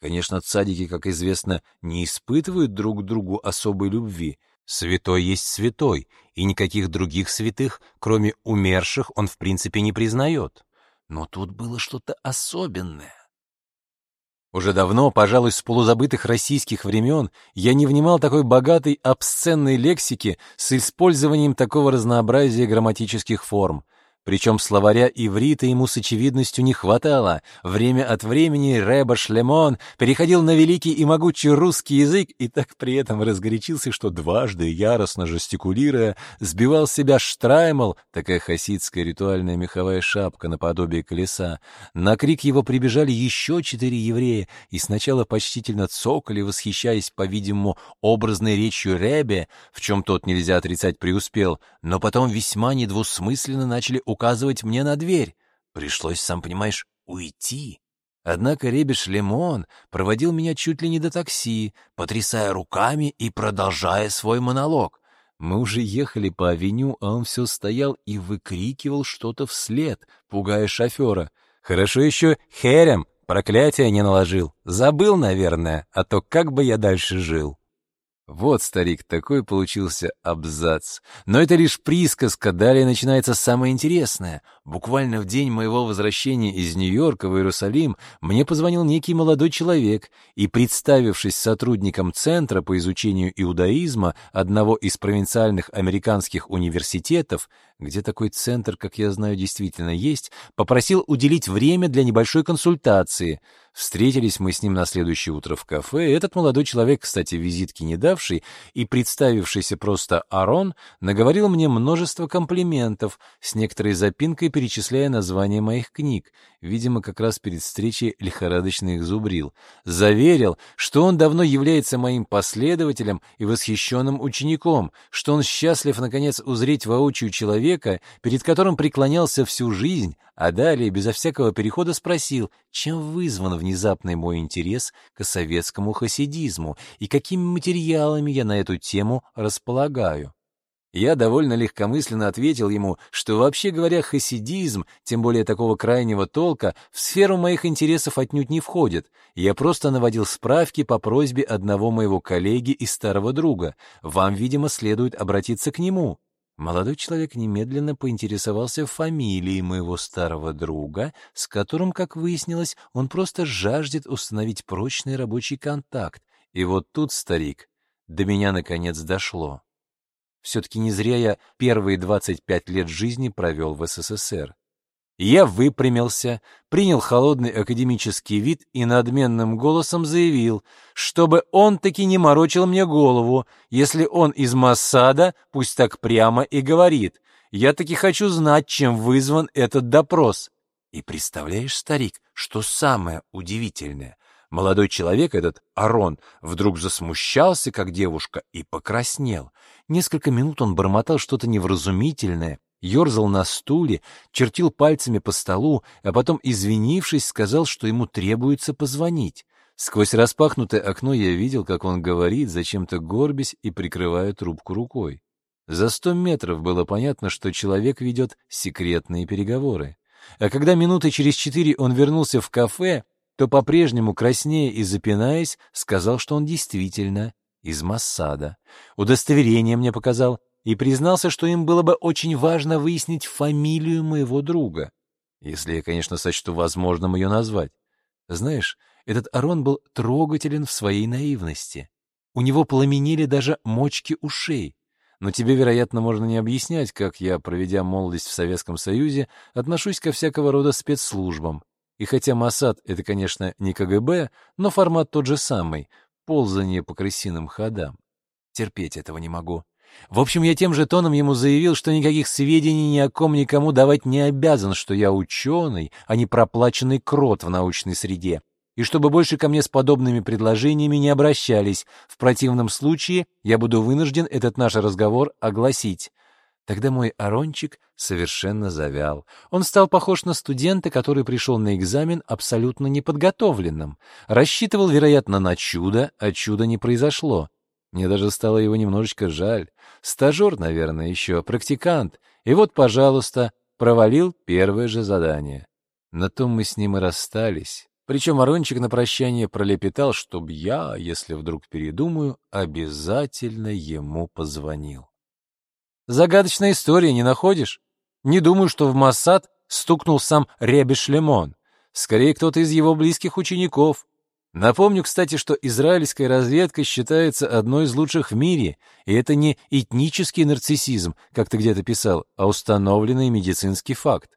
Конечно, цадики, как известно, не испытывают друг к другу особой любви. Святой есть святой, и никаких других святых, кроме умерших, он в принципе не признает. Но тут было что-то особенное. Уже давно, пожалуй, с полузабытых российских времен, я не внимал такой богатой обсценной лексики с использованием такого разнообразия грамматических форм — причем словаря иврита ему с очевидностью не хватало. Время от времени Рэба Шлемон переходил на великий и могучий русский язык и так при этом разгорячился, что дважды, яростно жестикулируя, сбивал с себя штраймл, такая хасидская ритуальная меховая шапка наподобие колеса. На крик его прибежали еще четыре еврея и сначала почтительно цокали, восхищаясь, по-видимому, образной речью Ребе, в чем тот нельзя отрицать преуспел, но потом весьма недвусмысленно начали указывать мне на дверь. Пришлось, сам понимаешь, уйти. Однако Ребеш Лемон проводил меня чуть ли не до такси, потрясая руками и продолжая свой монолог. Мы уже ехали по авеню, а он все стоял и выкрикивал что-то вслед, пугая шофера. Хорошо еще Херем проклятие не наложил. Забыл, наверное, а то как бы я дальше жил. Вот, старик, такой получился абзац. Но это лишь присказка, далее начинается самое интересное. Буквально в день моего возвращения из Нью-Йорка в Иерусалим мне позвонил некий молодой человек и, представившись сотрудником Центра по изучению иудаизма одного из провинциальных американских университетов, где такой центр, как я знаю, действительно есть, попросил уделить время для небольшой консультации. Встретились мы с ним на следующее утро в кафе. Этот молодой человек, кстати, визитки не давший и представившийся просто Арон, наговорил мне множество комплиментов, с некоторой запинкой перечисляя названия моих книг. Видимо, как раз перед встречей лихорадочно их зубрил. Заверил, что он давно является моим последователем и восхищенным учеником, что он счастлив, наконец, узреть воочию человека, перед которым преклонялся всю жизнь, а далее, безо всякого перехода, спросил, чем вызван внезапный мой интерес к советскому хасидизму и какими материалами я на эту тему располагаю. Я довольно легкомысленно ответил ему, что вообще говоря, хасидизм, тем более такого крайнего толка, в сферу моих интересов отнюдь не входит. Я просто наводил справки по просьбе одного моего коллеги и старого друга. Вам, видимо, следует обратиться к нему. Молодой человек немедленно поинтересовался фамилией моего старого друга, с которым, как выяснилось, он просто жаждет установить прочный рабочий контакт. И вот тут, старик, до меня наконец дошло. Все-таки не зря я первые 25 лет жизни провел в СССР. Я выпрямился, принял холодный академический вид и надменным голосом заявил, чтобы он таки не морочил мне голову. Если он из Массада, пусть так прямо и говорит. Я таки хочу знать, чем вызван этот допрос. И представляешь, старик, что самое удивительное? Молодой человек, этот Арон, вдруг засмущался, как девушка, и покраснел. Несколько минут он бормотал что-то невразумительное, ерзал на стуле, чертил пальцами по столу, а потом, извинившись, сказал, что ему требуется позвонить. Сквозь распахнутое окно я видел, как он говорит, зачем-то горбясь и прикрывая трубку рукой. За сто метров было понятно, что человек ведет секретные переговоры. А когда минуты через четыре он вернулся в кафе, то по-прежнему, краснея и запинаясь, сказал, что он действительно из Массада. Удостоверение мне показал и признался, что им было бы очень важно выяснить фамилию моего друга, если я, конечно, сочту возможным ее назвать. Знаешь, этот Арон был трогателен в своей наивности. У него пламенели даже мочки ушей. Но тебе, вероятно, можно не объяснять, как я, проведя молодость в Советском Союзе, отношусь ко всякого рода спецслужбам. И хотя Моссад — это, конечно, не КГБ, но формат тот же самый — ползание по крысиным ходам. Терпеть этого не могу. В общем, я тем же тоном ему заявил, что никаких сведений ни о ком никому давать не обязан, что я ученый, а не проплаченный крот в научной среде. и чтобы больше ко мне с подобными предложениями не обращались. В противном случае я буду вынужден этот наш разговор огласить. Тогда мой Арончик совершенно завял. Он стал похож на студента, который пришел на экзамен абсолютно неподготовленным. Рассчитывал, вероятно, на чудо, а чуда не произошло. Мне даже стало его немножечко жаль. Стажер, наверное, еще, практикант. И вот, пожалуйста, провалил первое же задание. На том мы с ним и расстались. Причем Ворончик на прощание пролепетал, чтоб я, если вдруг передумаю, обязательно ему позвонил. Загадочная история, не находишь? Не думаю, что в Массад стукнул сам Ребиш Лемон. Скорее, кто-то из его близких учеников. Напомню, кстати, что израильская разведка считается одной из лучших в мире, и это не этнический нарциссизм, как ты где-то писал, а установленный медицинский факт.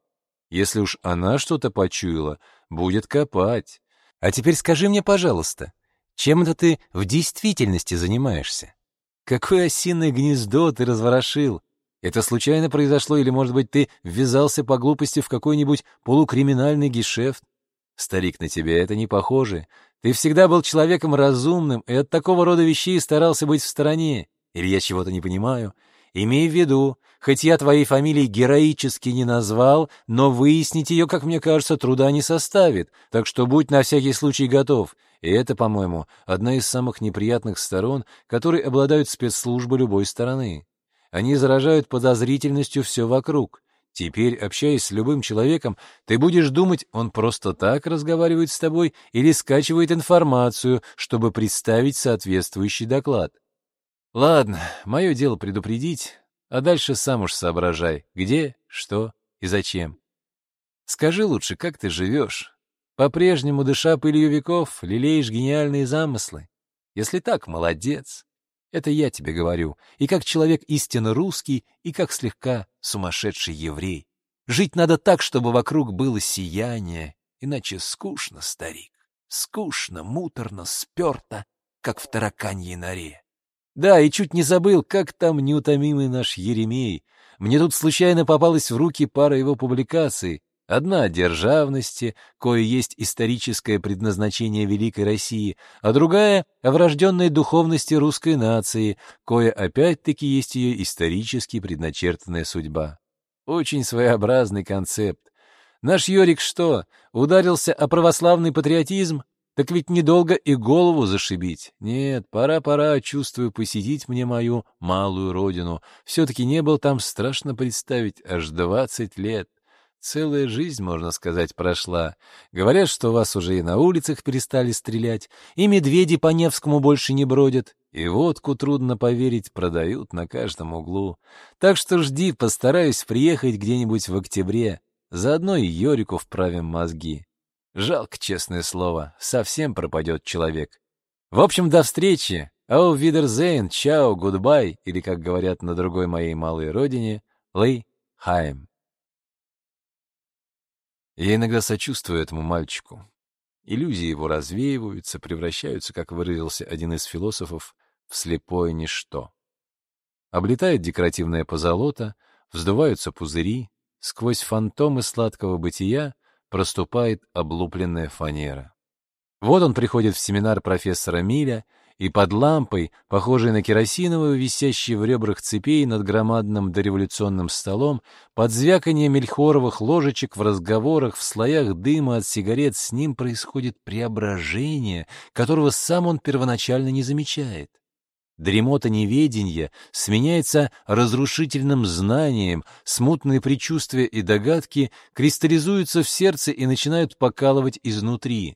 Если уж она что-то почуяла, будет копать. А теперь скажи мне, пожалуйста, чем это ты в действительности занимаешься? Какое осиное гнездо ты разворошил? Это случайно произошло, или, может быть, ты ввязался по глупости в какой-нибудь полукриминальный гешефт? Старик, на тебя это не похоже. Ты всегда был человеком разумным и от такого рода вещей старался быть в стороне. Или я чего-то не понимаю? Имей в виду, хоть я твоей фамилии героически не назвал, но выяснить ее, как мне кажется, труда не составит, так что будь на всякий случай готов. И это, по-моему, одна из самых неприятных сторон, которые обладают спецслужбы любой стороны. Они заражают подозрительностью все вокруг. Теперь, общаясь с любым человеком, ты будешь думать, он просто так разговаривает с тобой или скачивает информацию, чтобы представить соответствующий доклад. Ладно, мое дело предупредить, а дальше сам уж соображай, где, что и зачем. Скажи лучше, как ты живешь? По-прежнему, дыша пылью веков, лелеешь гениальные замыслы? Если так, молодец. Это я тебе говорю, и как человек истинно русский, и как слегка сумасшедший еврей. Жить надо так, чтобы вокруг было сияние, иначе скучно, старик. Скучно, муторно, сперто, как в тараканьей норе. Да, и чуть не забыл, как там неутомимый наш Еремей. Мне тут случайно попалась в руки пара его публикаций. Одна державности, кое есть историческое предназначение Великой России, а другая о врожденной духовности русской нации, кое опять-таки есть ее исторически предначертанная судьба. Очень своеобразный концепт. Наш Йорик что, ударился о православный патриотизм? Так ведь недолго и голову зашибить. Нет, пора-пора, чувствую, посетить мне мою малую родину. Все-таки не был там страшно представить, аж двадцать лет. Целая жизнь, можно сказать, прошла. Говорят, что вас уже и на улицах перестали стрелять, и медведи по Невскому больше не бродят, и водку, трудно поверить, продают на каждом углу. Так что жди, постараюсь приехать где-нибудь в октябре. Заодно и Йорику вправим мозги. Жалко, честное слово, совсем пропадет человек. В общем, до встречи. Ау, видерзейн, чао, гудбай, или, как говорят на другой моей малой родине, лей хайм. Я иногда сочувствую этому мальчику. Иллюзии его развеиваются, превращаются, как выразился один из философов, в слепое ничто. Облетает декоративная позолота, вздуваются пузыри, сквозь фантомы сладкого бытия проступает облупленная фанера. Вот он приходит в семинар профессора Миля, и под лампой, похожей на керосиновую, висящей в ребрах цепей над громадным дореволюционным столом, под звяканье мельхоровых ложечек в разговорах, в слоях дыма от сигарет с ним происходит преображение, которого сам он первоначально не замечает. Дремота неведения сменяется разрушительным знанием, смутные предчувствия и догадки кристаллизуются в сердце и начинают покалывать изнутри.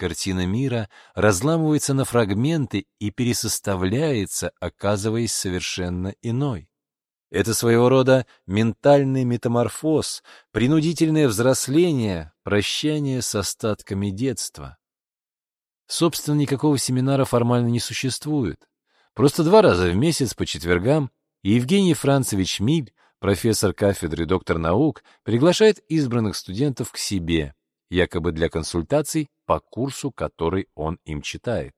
Картина мира разламывается на фрагменты и пересоставляется, оказываясь совершенно иной. Это своего рода ментальный метаморфоз, принудительное взросление, прощание с остатками детства. Собственно, никакого семинара формально не существует. Просто два раза в месяц по четвергам Евгений Францевич Миль, профессор кафедры доктор наук, приглашает избранных студентов к себе, якобы для консультаций по курсу, который он им читает.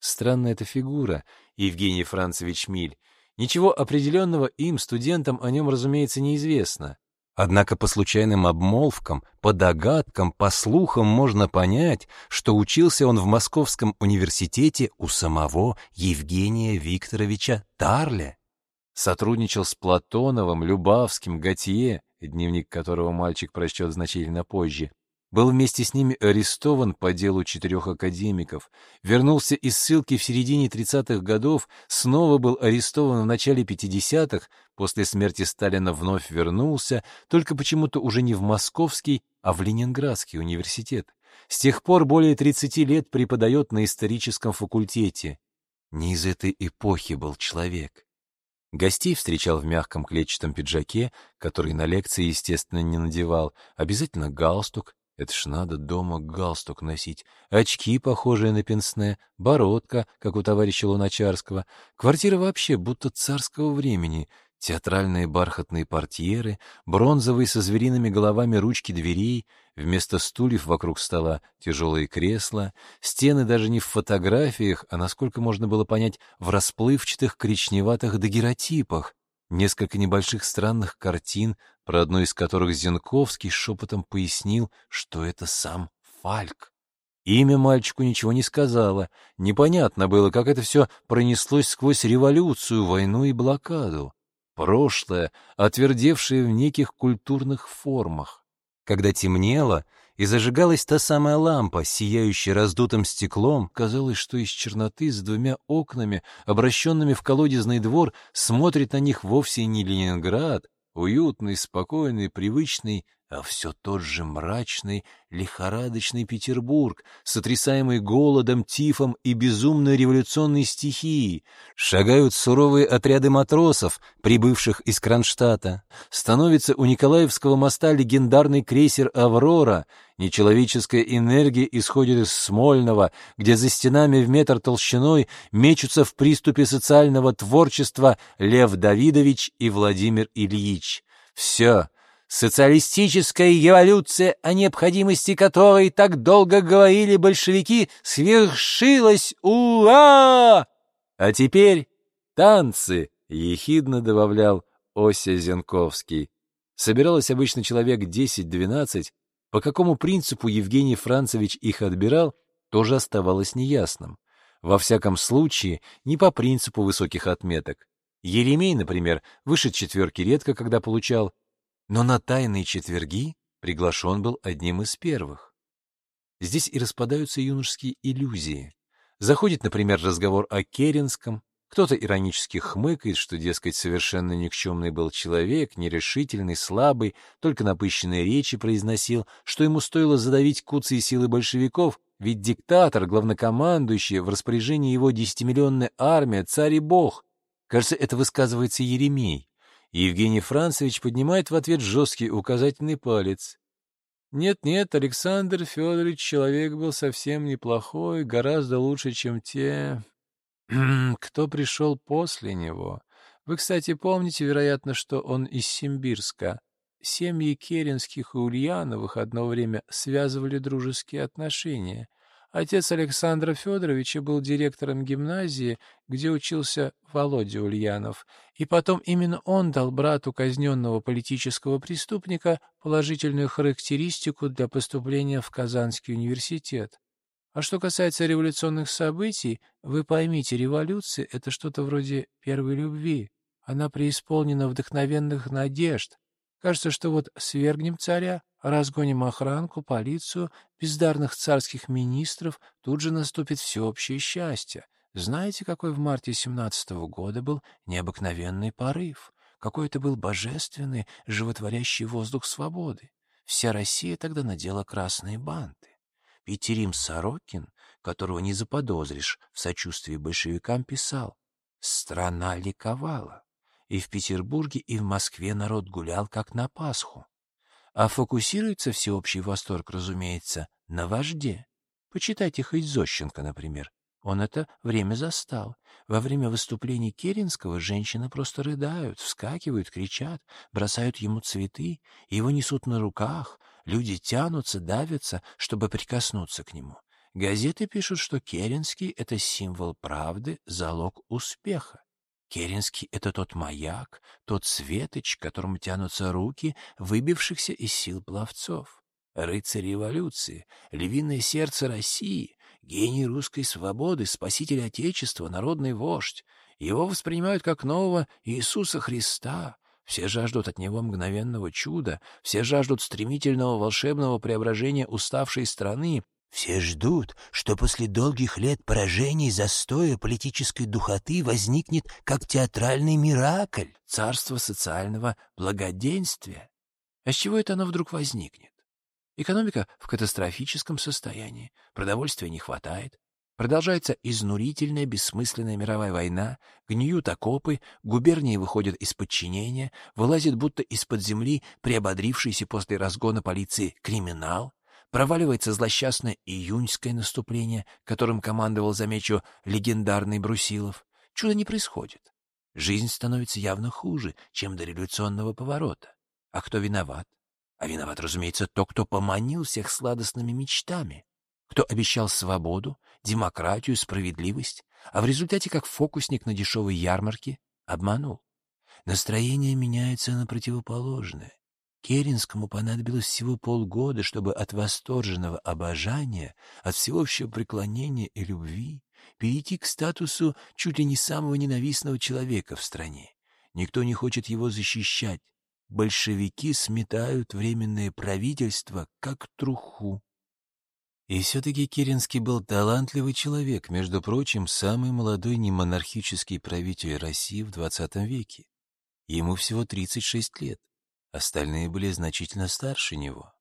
Странная эта фигура, Евгений Францевич Миль. Ничего определенного им, студентам, о нем, разумеется, неизвестно. Однако по случайным обмолвкам, по догадкам, по слухам можно понять, что учился он в Московском университете у самого Евгения Викторовича Тарля. Сотрудничал с Платоновым, Любавским, Готье, дневник которого мальчик прочтет значительно позже, был вместе с ними арестован по делу четырех академиков, вернулся из ссылки в середине 30-х годов, снова был арестован в начале 50-х, после смерти Сталина вновь вернулся, только почему-то уже не в Московский, а в Ленинградский университет. С тех пор более 30 лет преподает на историческом факультете. Не из этой эпохи был человек. Гостей встречал в мягком клетчатом пиджаке, который на лекции, естественно, не надевал, обязательно галстук, это ж надо дома галстук носить, очки, похожие на пенсне, бородка, как у товарища Луначарского. Квартира вообще будто царского времени. Театральные бархатные портьеры, бронзовые со звериными головами ручки дверей, вместо стульев вокруг стола тяжелые кресла, стены даже не в фотографиях, а, насколько можно было понять, в расплывчатых коричневатых дагеротипах, несколько небольших странных картин, про одну из которых Зенковский шепотом пояснил, что это сам Фальк. Имя мальчику ничего не сказала. Непонятно было, как это все пронеслось сквозь революцию, войну и блокаду. Прошлое, отвердевшее в неких культурных формах. Когда темнело, и зажигалась та самая лампа, сияющая раздутым стеклом, казалось, что из черноты с двумя окнами, обращенными в колодезный двор, смотрит на них вовсе не Ленинград, уютный, спокойный, привычный, а все тот же мрачный, лихорадочный Петербург, сотрясаемый голодом, тифом и безумной революционной стихией. Шагают суровые отряды матросов, прибывших из Кронштадта. Становится у Николаевского моста легендарный крейсер «Аврора». Нечеловеческая энергия исходит из Смольного, где за стенами в метр толщиной мечутся в приступе социального творчества Лев Давидович и Владимир Ильич. Все Социалистическая эволюция, о необходимости которой так долго говорили большевики, свершилась! Ура! А теперь танцы, — ехидно добавлял Ося Зенковский. Собиралось обычно человек 10-12. По какому принципу Евгений Францевич их отбирал, тоже оставалось неясным. Во всяком случае, не по принципу высоких отметок. Еремей, например, выше четверки редко когда получал, но на тайные четверги приглашен был одним из первых. Здесь и распадаются юношеские иллюзии. Заходит, например, разговор о Керенском, кто-то иронически хмыкает, что, дескать, совершенно никчемный был человек, нерешительный, слабый, только напыщенные речи произносил, что ему стоило задавить куцы и силы большевиков, ведь диктатор, главнокомандующий, в распоряжении его десятимиллионная армия, царь и бог. Кажется, это высказывается Еремей. Евгений Францевич поднимает в ответ жесткий указательный палец. Нет-нет, Александр Федорович человек был совсем неплохой, гораздо лучше, чем те, кто пришел после него. Вы, кстати, помните, вероятно, что он из Симбирска. Семьи Керенских и Ульяновых одно время связывали дружеские отношения. Отец Александра Федоровича был директором гимназии, где учился Володя Ульянов, и потом именно он дал брату казненного политического преступника положительную характеристику для поступления в Казанский университет. А что касается революционных событий, вы поймите, революция — это что-то вроде первой любви. Она преисполнена вдохновенных надежд. Кажется, что вот свергнем царя, Разгоним охранку, полицию, бездарных царских министров, тут же наступит всеобщее счастье. Знаете, какой в марте семнадцатого года был необыкновенный порыв? Какой это был божественный, животворящий воздух свободы? Вся Россия тогда надела красные банты. Петерим Сорокин, которого не заподозришь, в сочувствии большевикам писал «Страна ликовала, и в Петербурге, и в Москве народ гулял, как на Пасху. А фокусируется всеобщий восторг, разумеется, на вожде. Почитайте хоть Зощенко, например. Он это время застал. Во время выступлений Керенского женщины просто рыдают, вскакивают, кричат, бросают ему цветы, его несут на руках, люди тянутся, давятся, чтобы прикоснуться к нему. Газеты пишут, что Керенский — это символ правды, залог успеха. Керенский — это тот маяк, тот светоч, к которому тянутся руки выбившихся из сил пловцов. Рыцарь революции, львиное сердце России, гений русской свободы, спаситель Отечества, народный вождь. Его воспринимают как нового Иисуса Христа. Все жаждут от него мгновенного чуда, все жаждут стремительного волшебного преображения уставшей страны, все ждут, что после долгих лет поражений, застоя, политической духоты возникнет как театральный миракль, царство социального благоденствия. А с чего это оно вдруг возникнет? Экономика в катастрофическом состоянии, продовольствия не хватает, продолжается изнурительная бессмысленная мировая война, гниют окопы, губернии выходят из подчинения, вылазит будто из-под земли приободрившийся после разгона полиции криминал, проваливается злосчастное июньское наступление, которым командовал, замечу, легендарный Брусилов. Чудо не происходит. Жизнь становится явно хуже, чем до революционного поворота. А кто виноват? А виноват, разумеется, тот, кто поманил всех сладостными мечтами, кто обещал свободу, демократию, справедливость, а в результате, как фокусник на дешевой ярмарке, обманул. Настроение меняется на противоположное. Керенскому понадобилось всего полгода, чтобы от восторженного обожания, от всеобщего преклонения и любви перейти к статусу чуть ли не самого ненавистного человека в стране. Никто не хочет его защищать, большевики сметают временное правительство как труху. И все-таки Керенский был талантливый человек, между прочим, самый молодой немонархический правитель России в XX веке. Ему всего 36 лет, остальные были значительно старше него.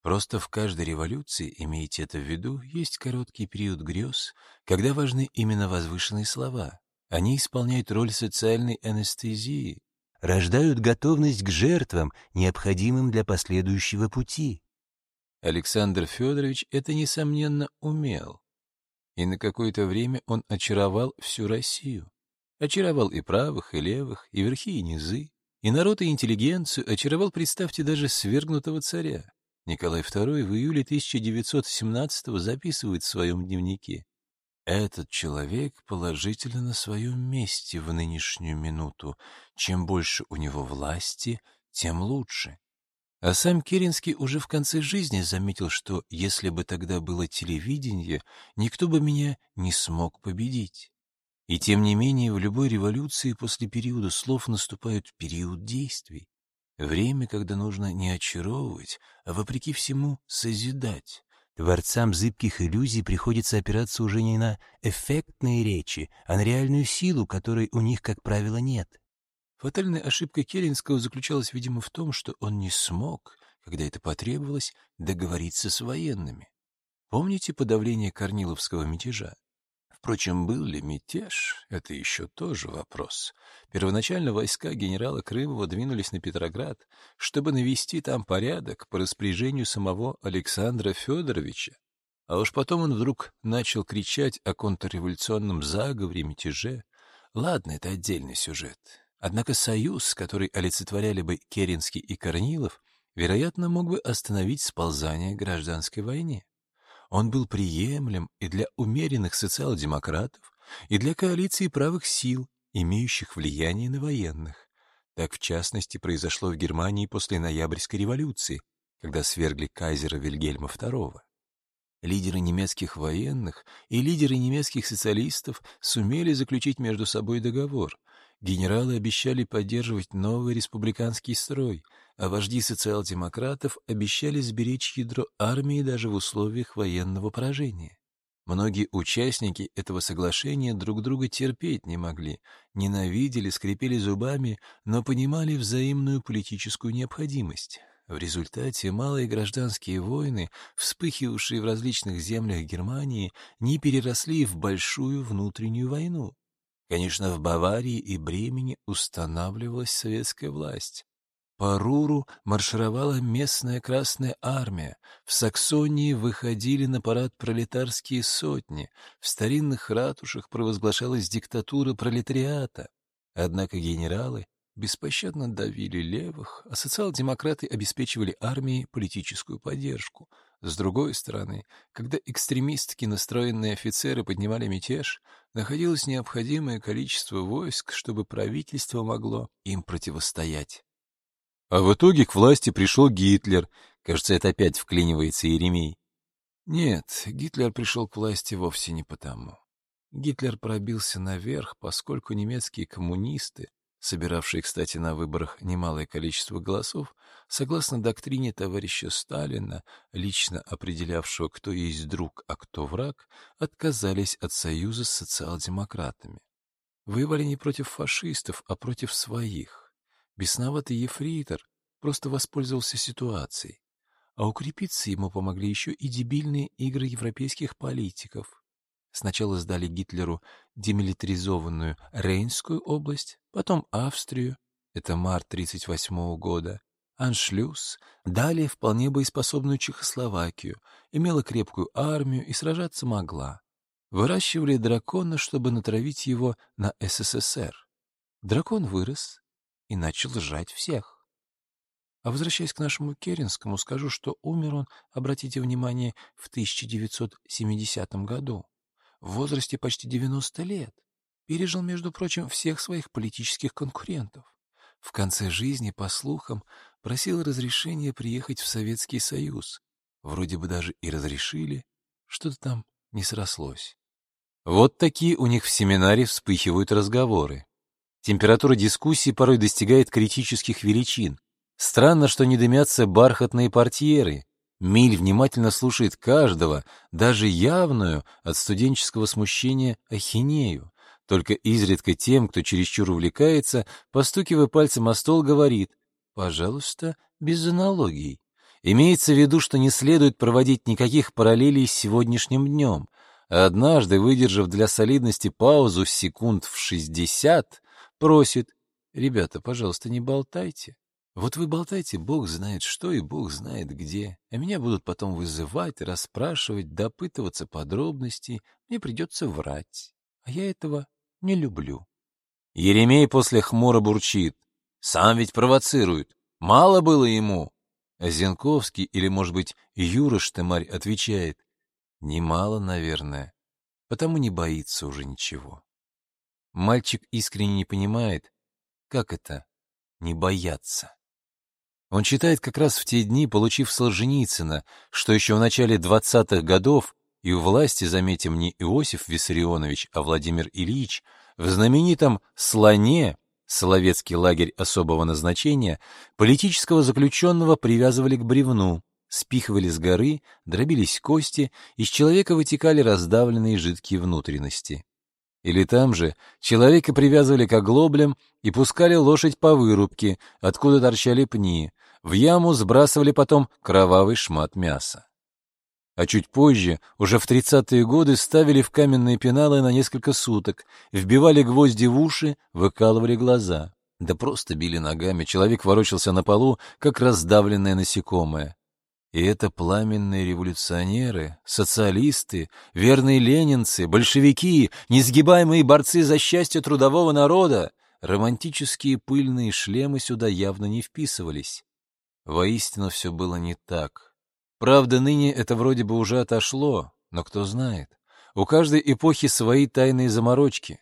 Просто в каждой революции, имейте это в виду, есть короткий период грез, когда важны именно возвышенные слова. Они исполняют роль социальной анестезии, рождают готовность к жертвам, необходимым для последующего пути. Александр Федорович это, несомненно, умел. И на какое-то время он очаровал всю Россию. Очаровал и правых, и левых, и верхи, и низы, и народ, и интеллигенцию, очаровал, представьте, даже свергнутого царя. Николай II в июле 1917 записывает в своем дневнике этот человек положительно на своем месте в нынешнюю минуту. Чем больше у него власти, тем лучше. А сам Керенский уже в конце жизни заметил, что если бы тогда было телевидение, никто бы меня не смог победить. И тем не менее в любой революции после периода слов наступает период действий. Время, когда нужно не очаровывать, а вопреки всему созидать. Творцам зыбких иллюзий приходится опираться уже не на эффектные речи, а на реальную силу, которой у них, как правило, нет. Фатальная ошибка Керенского заключалась, видимо, в том, что он не смог, когда это потребовалось, договориться с военными. Помните подавление Корниловского мятежа? Впрочем, был ли мятеж, это еще тоже вопрос. Первоначально войска генерала Крымова двинулись на Петроград, чтобы навести там порядок по распоряжению самого Александра Федоровича. А уж потом он вдруг начал кричать о контрреволюционном заговоре, мятеже. Ладно, это отдельный сюжет. Однако союз, который олицетворяли бы Керенский и Корнилов, вероятно, мог бы остановить сползание гражданской войне. Он был приемлем и для умеренных социал-демократов, и для коалиции правых сил, имеющих влияние на военных. Так, в частности, произошло в Германии после Ноябрьской революции, когда свергли кайзера Вильгельма II. Лидеры немецких военных и лидеры немецких социалистов сумели заключить между собой договор, Генералы обещали поддерживать новый республиканский строй, а вожди социал-демократов обещали сберечь ядро армии даже в условиях военного поражения. Многие участники этого соглашения друг друга терпеть не могли, ненавидели, скрипели зубами, но понимали взаимную политическую необходимость. В результате малые гражданские войны, вспыхивавшие в различных землях Германии, не переросли в большую внутреннюю войну. Конечно, в Баварии и Бремени устанавливалась советская власть. По Руру маршировала местная Красная Армия, в Саксонии выходили на парад пролетарские сотни, в старинных ратушах провозглашалась диктатура пролетариата. Однако генералы беспощадно давили левых, а социал-демократы обеспечивали армии политическую поддержку. С другой стороны, когда экстремистски настроенные офицеры поднимали мятеж, находилось необходимое количество войск, чтобы правительство могло им противостоять. А в итоге к власти пришел Гитлер. Кажется, это опять вклинивается Еремей. Нет, Гитлер пришел к власти вовсе не потому. Гитлер пробился наверх, поскольку немецкие коммунисты, собиравшие, кстати, на выборах немалое количество голосов, согласно доктрине товарища Сталина, лично определявшего, кто есть друг, а кто враг, отказались от союза с социал-демократами. Воевали не против фашистов, а против своих. Бесноватый ефрейтор просто воспользовался ситуацией. А укрепиться ему помогли еще и дебильные игры европейских политиков. Сначала сдали Гитлеру демилитаризованную Рейнскую область, потом Австрию, это март 1938 года, Аншлюс, далее вполне боеспособную Чехословакию, имела крепкую армию и сражаться могла. Выращивали дракона, чтобы натравить его на СССР. Дракон вырос и начал жрать всех. А возвращаясь к нашему Керенскому, скажу, что умер он, обратите внимание, в 1970 году в возрасте почти 90 лет. Пережил, между прочим, всех своих политических конкурентов. В конце жизни, по слухам, просил разрешения приехать в Советский Союз. Вроде бы даже и разрешили, что-то там не срослось. Вот такие у них в семинаре вспыхивают разговоры. Температура дискуссии порой достигает критических величин. Странно, что не дымятся бархатные портьеры, Миль внимательно слушает каждого, даже явную от студенческого смущения ахинею. Только изредка тем, кто чересчур увлекается, постукивая пальцем о стол, говорит «пожалуйста, без аналогий». Имеется в виду, что не следует проводить никаких параллелей с сегодняшним днем. однажды, выдержав для солидности паузу секунд в шестьдесят, просит «Ребята, пожалуйста, не болтайте». Вот вы болтайте, Бог знает что и Бог знает где, а меня будут потом вызывать, расспрашивать, допытываться подробностей, мне придется врать, а я этого не люблю. Еремей после хмуро бурчит. Сам ведь провоцирует. Мало было ему. А Зенковский, или, может быть, Юра Штемарь отвечает. Немало, наверное, потому не боится уже ничего. Мальчик искренне не понимает, как это не бояться. Он читает как раз в те дни, получив Солженицына, что еще в начале 20-х годов и у власти, заметим, не Иосиф Виссарионович, а Владимир Ильич, в знаменитом «Слоне» Соловецкий лагерь особого назначения, политического заключенного привязывали к бревну, спихивали с горы, дробились кости, из человека вытекали раздавленные жидкие внутренности. Или там же человека привязывали к оглоблям и пускали лошадь по вырубке, откуда торчали пни, в яму сбрасывали потом кровавый шмат мяса. А чуть позже, уже в тридцатые годы, ставили в каменные пеналы на несколько суток, вбивали гвозди в уши, выкалывали глаза. Да просто били ногами, человек ворочался на полу, как раздавленное насекомое. И это пламенные революционеры, социалисты, верные ленинцы, большевики, несгибаемые борцы за счастье трудового народа. Романтические пыльные шлемы сюда явно не вписывались. Воистину все было не так. Правда, ныне это вроде бы уже отошло, но кто знает. У каждой эпохи свои тайные заморочки.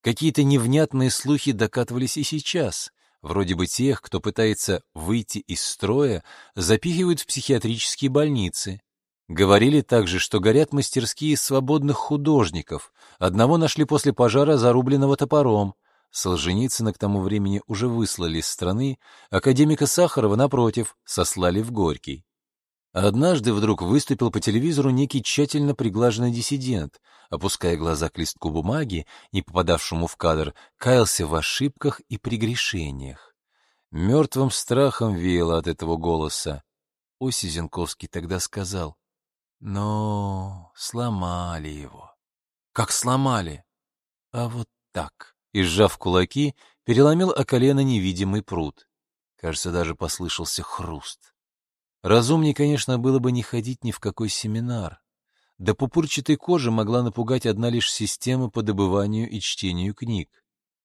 Какие-то невнятные слухи докатывались и сейчас — Вроде бы тех, кто пытается выйти из строя, запихивают в психиатрические больницы. Говорили также, что горят мастерские свободных художников. Одного нашли после пожара, зарубленного топором. Солженицына к тому времени уже выслали из страны, академика Сахарова, напротив, сослали в Горький. Однажды вдруг выступил по телевизору некий тщательно приглаженный диссидент, опуская глаза к листку бумаги, не попадавшему в кадр, каялся в ошибках и прегрешениях. Мертвым страхом веяло от этого голоса. Оси Зенковский тогда сказал, «Но сломали его». «Как сломали?» «А вот так». И, сжав кулаки, переломил о колено невидимый пруд. Кажется, даже послышался хруст. Разумнее, конечно, было бы не ходить ни в какой семинар. До пупырчатой кожи могла напугать одна лишь система по добыванию и чтению книг.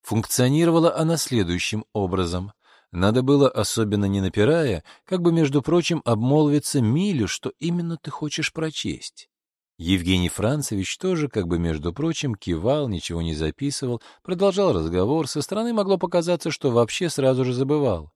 Функционировала она следующим образом. Надо было, особенно не напирая, как бы, между прочим, обмолвиться Милю, что именно ты хочешь прочесть. Евгений Францевич тоже, как бы, между прочим, кивал, ничего не записывал, продолжал разговор, со стороны могло показаться, что вообще сразу же забывал.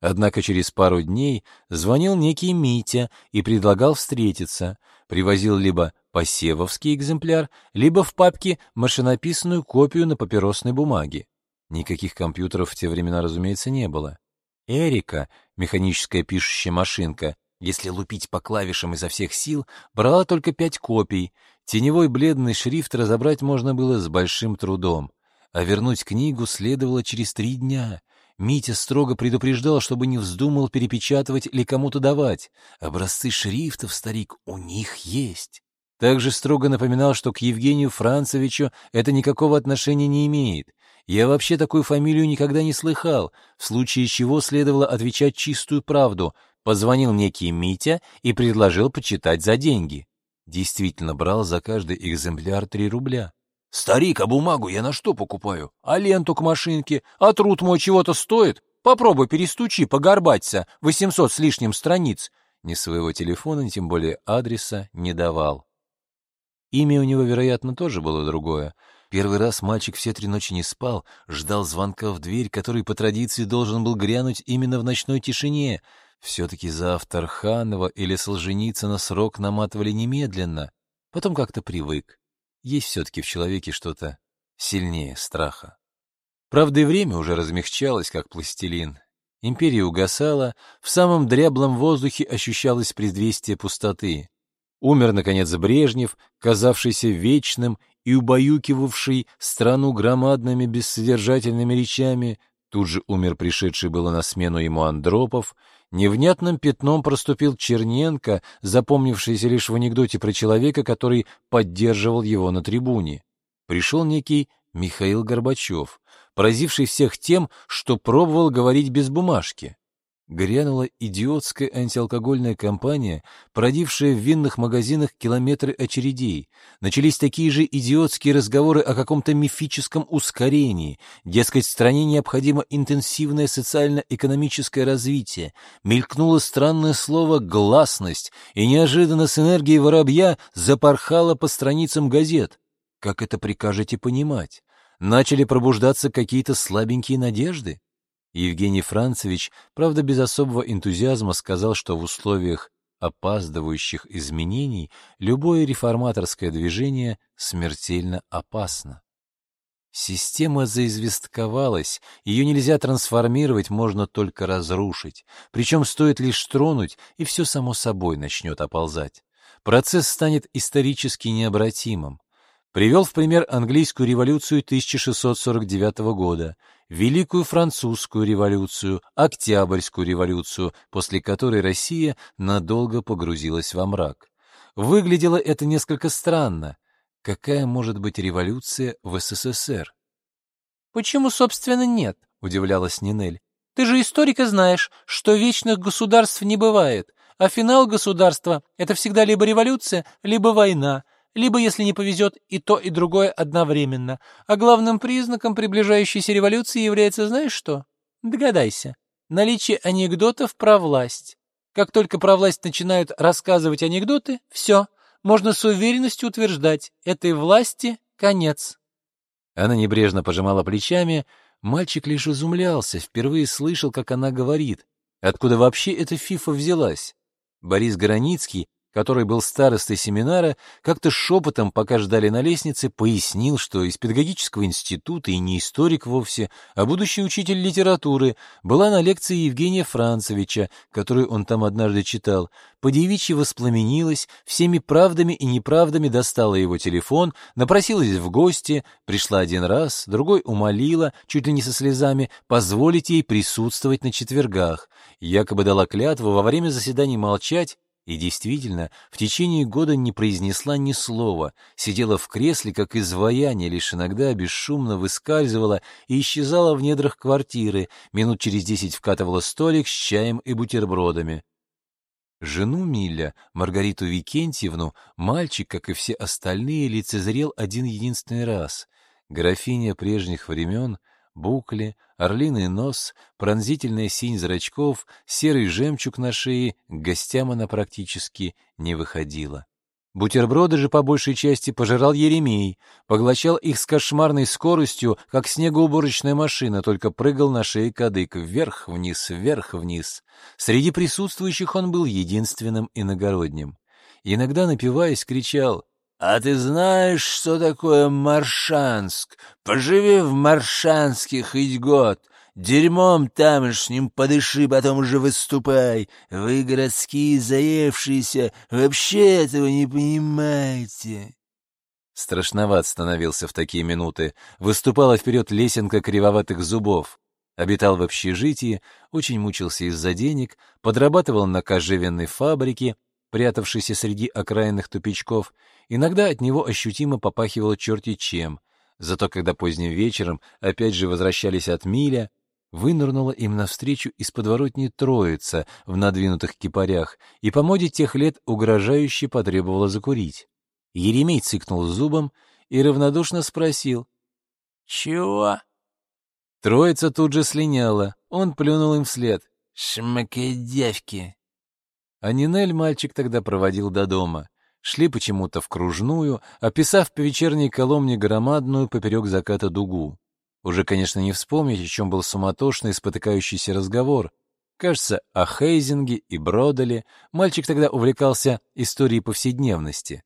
Однако через пару дней звонил некий Митя и предлагал встретиться, привозил либо посевовский экземпляр, либо в папке машинописную копию на папиросной бумаге. Никаких компьютеров в те времена, разумеется, не было. Эрика, механическая пишущая машинка, если лупить по клавишам изо всех сил, брала только пять копий. Теневой бледный шрифт разобрать можно было с большим трудом. А вернуть книгу следовало через три дня. Митя строго предупреждал, чтобы не вздумал перепечатывать или кому-то давать. Образцы шрифтов, старик, у них есть. Также строго напоминал, что к Евгению Францевичу это никакого отношения не имеет. Я вообще такую фамилию никогда не слыхал, в случае чего следовало отвечать чистую правду. Позвонил некий Митя и предложил почитать за деньги. Действительно брал за каждый экземпляр три рубля. «Старик, а бумагу я на что покупаю? А ленту к машинке? А труд мой чего-то стоит? Попробуй перестучи, погорбаться, восемьсот с лишним страниц». Ни своего телефона, ни тем более адреса не давал. Имя у него, вероятно, тоже было другое. Первый раз мальчик все три ночи не спал, ждал звонка в дверь, который по традиции должен был грянуть именно в ночной тишине. Все-таки за Авторханова или Солженицына срок наматывали немедленно. Потом как-то привык. Есть все-таки в человеке что-то сильнее страха. Правда, и время уже размягчалось, как пластилин. Империя угасала, в самом дряблом воздухе ощущалось предвестие пустоты. Умер, наконец, Брежнев, казавшийся вечным и убаюкивавший страну громадными бессодержательными речами, тут же умер пришедший было на смену ему Андропов, невнятным пятном проступил Черненко, запомнившийся лишь в анекдоте про человека, который поддерживал его на трибуне. Пришел некий Михаил Горбачев, поразивший всех тем, что пробовал говорить без бумажки. Грянула идиотская антиалкогольная кампания, породившая в винных магазинах километры очередей. Начались такие же идиотские разговоры о каком-то мифическом ускорении. Дескать, стране необходимо интенсивное социально-экономическое развитие. Мелькнуло странное слово «гласность», и неожиданно с энергией воробья запорхало по страницам газет. Как это прикажете понимать? Начали пробуждаться какие-то слабенькие надежды? Евгений Францевич, правда, без особого энтузиазма сказал, что в условиях опаздывающих изменений любое реформаторское движение смертельно опасно. Система заизвестковалась, ее нельзя трансформировать, можно только разрушить. Причем стоит лишь тронуть, и все само собой начнет оползать. Процесс станет исторически необратимым. Привел в пример английскую революцию 1649 года, Великую Французскую революцию, Октябрьскую революцию, после которой Россия надолго погрузилась во мрак. Выглядело это несколько странно. Какая может быть революция в СССР? «Почему, собственно, нет?» — удивлялась Нинель. «Ты же историк и знаешь, что вечных государств не бывает, а финал государства — это всегда либо революция, либо война, либо, если не повезет, и то, и другое одновременно. А главным признаком приближающейся революции является знаешь что? Догадайся. Наличие анекдотов про власть. Как только про власть начинают рассказывать анекдоты, все, можно с уверенностью утверждать, этой власти конец. Она небрежно пожимала плечами, мальчик лишь изумлялся, впервые слышал, как она говорит. Откуда вообще эта фифа взялась? Борис Границкий который был старостой семинара, как-то шепотом, пока ждали на лестнице, пояснил, что из педагогического института и не историк вовсе, а будущий учитель литературы, была на лекции Евгения Францевича, которую он там однажды читал. По девичьи воспламенилась, всеми правдами и неправдами достала его телефон, напросилась в гости, пришла один раз, другой умолила, чуть ли не со слезами, позволить ей присутствовать на четвергах. Якобы дала клятву во время заседаний молчать, и действительно, в течение года не произнесла ни слова, сидела в кресле, как изваяние, лишь иногда бесшумно выскальзывала и исчезала в недрах квартиры, минут через десять вкатывала столик с чаем и бутербродами. Жену Миля, Маргариту Викентьевну, мальчик, как и все остальные, лицезрел один единственный раз. Графиня прежних времен букли, орлиный нос, пронзительная синь зрачков, серый жемчуг на шее, к гостям она практически не выходила. Бутерброды же по большей части пожирал Еремей, поглощал их с кошмарной скоростью, как снегоуборочная машина, только прыгал на шее кадык вверх-вниз, вверх-вниз. Среди присутствующих он был единственным иногородним. Иногда, напиваясь, кричал «А ты знаешь, что такое Маршанск? Поживи в Маршанске хоть год. Дерьмом тамошним подыши, потом уже выступай. Вы, городские заевшиеся, вообще этого не понимаете». Страшноват становился в такие минуты. Выступала вперед лесенка кривоватых зубов. Обитал в общежитии, очень мучился из-за денег, подрабатывал на кожевенной фабрике, прятавшейся среди окраинных тупичков. Иногда от него ощутимо попахивало черти чем. Зато когда поздним вечером опять же возвращались от миля, вынырнула им навстречу из подворотни троица в надвинутых кипарях и по моде тех лет угрожающе потребовала закурить. Еремей цыкнул зубом и равнодушно спросил. «Чего?» Троица тут же слиняла. Он плюнул им вслед. «Шмакодявки!» А Нинель мальчик тогда проводил до дома. Шли почему-то в кружную, описав по вечерней коломне громадную поперек заката дугу. Уже, конечно, не вспомнить, о чем был суматошный, спотыкающийся разговор. Кажется, о Хейзинге и Бродоле мальчик тогда увлекался историей повседневности.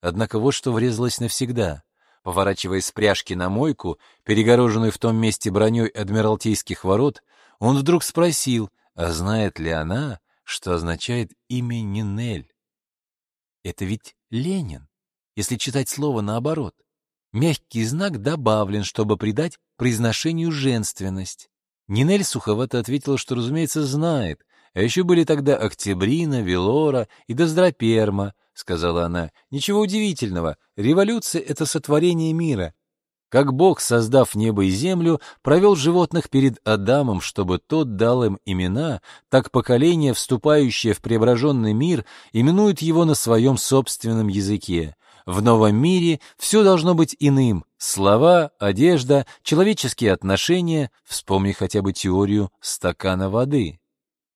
Однако вот что врезалось навсегда. Поворачивая с пряжки на мойку, перегороженную в том месте броней адмиралтейских ворот, он вдруг спросил, а знает ли она, что означает имя Нинель? Это ведь Ленин, если читать слово наоборот. Мягкий знак добавлен, чтобы придать произношению женственность. Нинель суховато ответила, что, разумеется, знает. А еще были тогда Октябрина, Велора и Доздроперма, — сказала она. Ничего удивительного. Революция — это сотворение мира. Как Бог, создав небо и землю, провел животных перед Адамом, чтобы тот дал им имена, так поколение, вступающее в преображенный мир, именует его на своем собственном языке. В новом мире все должно быть иным. Слова, одежда, человеческие отношения, вспомни хотя бы теорию стакана воды.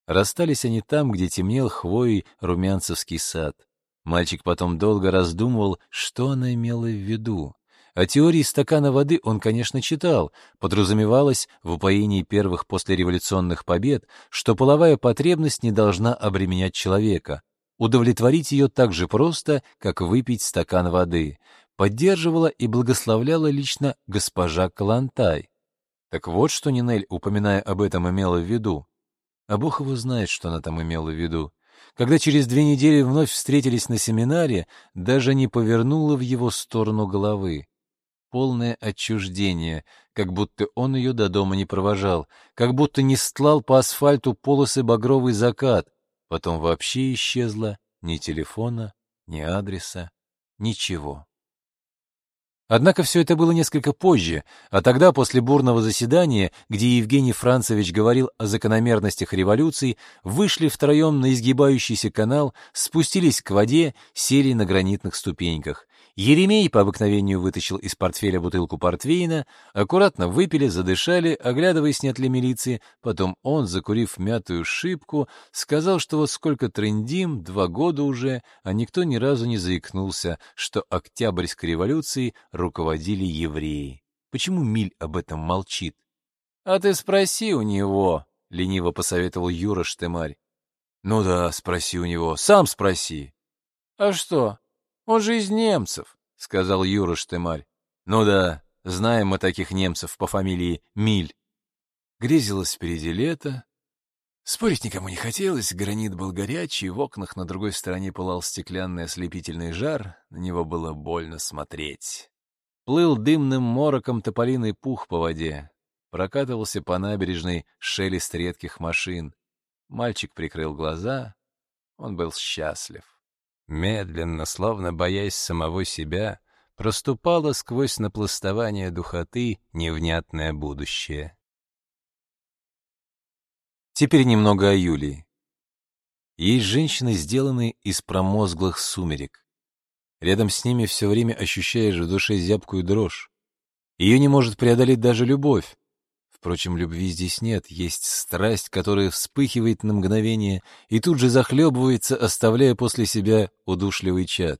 Расстались они там, где темнел хвоей румянцевский сад. Мальчик потом долго раздумывал, что она имела в виду. О теории стакана воды он, конечно, читал. Подразумевалось в упоении первых послереволюционных побед, что половая потребность не должна обременять человека. Удовлетворить ее так же просто, как выпить стакан воды. Поддерживала и благословляла лично госпожа Калантай. Так вот, что Нинель, упоминая об этом, имела в виду. А Бог его знает, что она там имела в виду. Когда через две недели вновь встретились на семинаре, даже не повернула в его сторону головы. Полное отчуждение, как будто он ее до дома не провожал, как будто не стлал по асфальту полосы багровый закат, Потом вообще исчезла ни телефона, ни адреса, ничего. Однако все это было несколько позже, а тогда, после бурного заседания, где Евгений Францевич говорил о закономерностях революции, вышли втроем на изгибающийся канал, спустились к воде, сели на гранитных ступеньках. Еремей по обыкновению вытащил из портфеля бутылку портвейна, аккуратно выпили, задышали, оглядываясь, нет ли милиции. Потом он, закурив мятую шибку, сказал, что вот сколько трендим, два года уже, а никто ни разу не заикнулся, что Октябрьской революцией руководили евреи. Почему Миль об этом молчит? — А ты спроси у него, — лениво посоветовал Юра Штемарь. — Ну да, спроси у него, сам спроси. — А что, он же из немцев, — сказал Юра Штемарь. — Ну да, знаем мы таких немцев по фамилии Миль. Грезилось впереди лето. Спорить никому не хотелось, гранит был горячий, в окнах на другой стороне пылал стеклянный ослепительный жар, на него было больно смотреть. Плыл дымным мороком тополиный пух по воде. Прокатывался по набережной шелест редких машин. Мальчик прикрыл глаза. Он был счастлив. Медленно, словно боясь самого себя, проступало сквозь напластование духоты невнятное будущее. Теперь немного о Юлии. Есть женщины, сделанные из промозглых сумерек. Рядом с ними все время ощущаешь в душе зябкую дрожь. Ее не может преодолеть даже любовь. Впрочем, любви здесь нет, есть страсть, которая вспыхивает на мгновение и тут же захлебывается, оставляя после себя удушливый чад.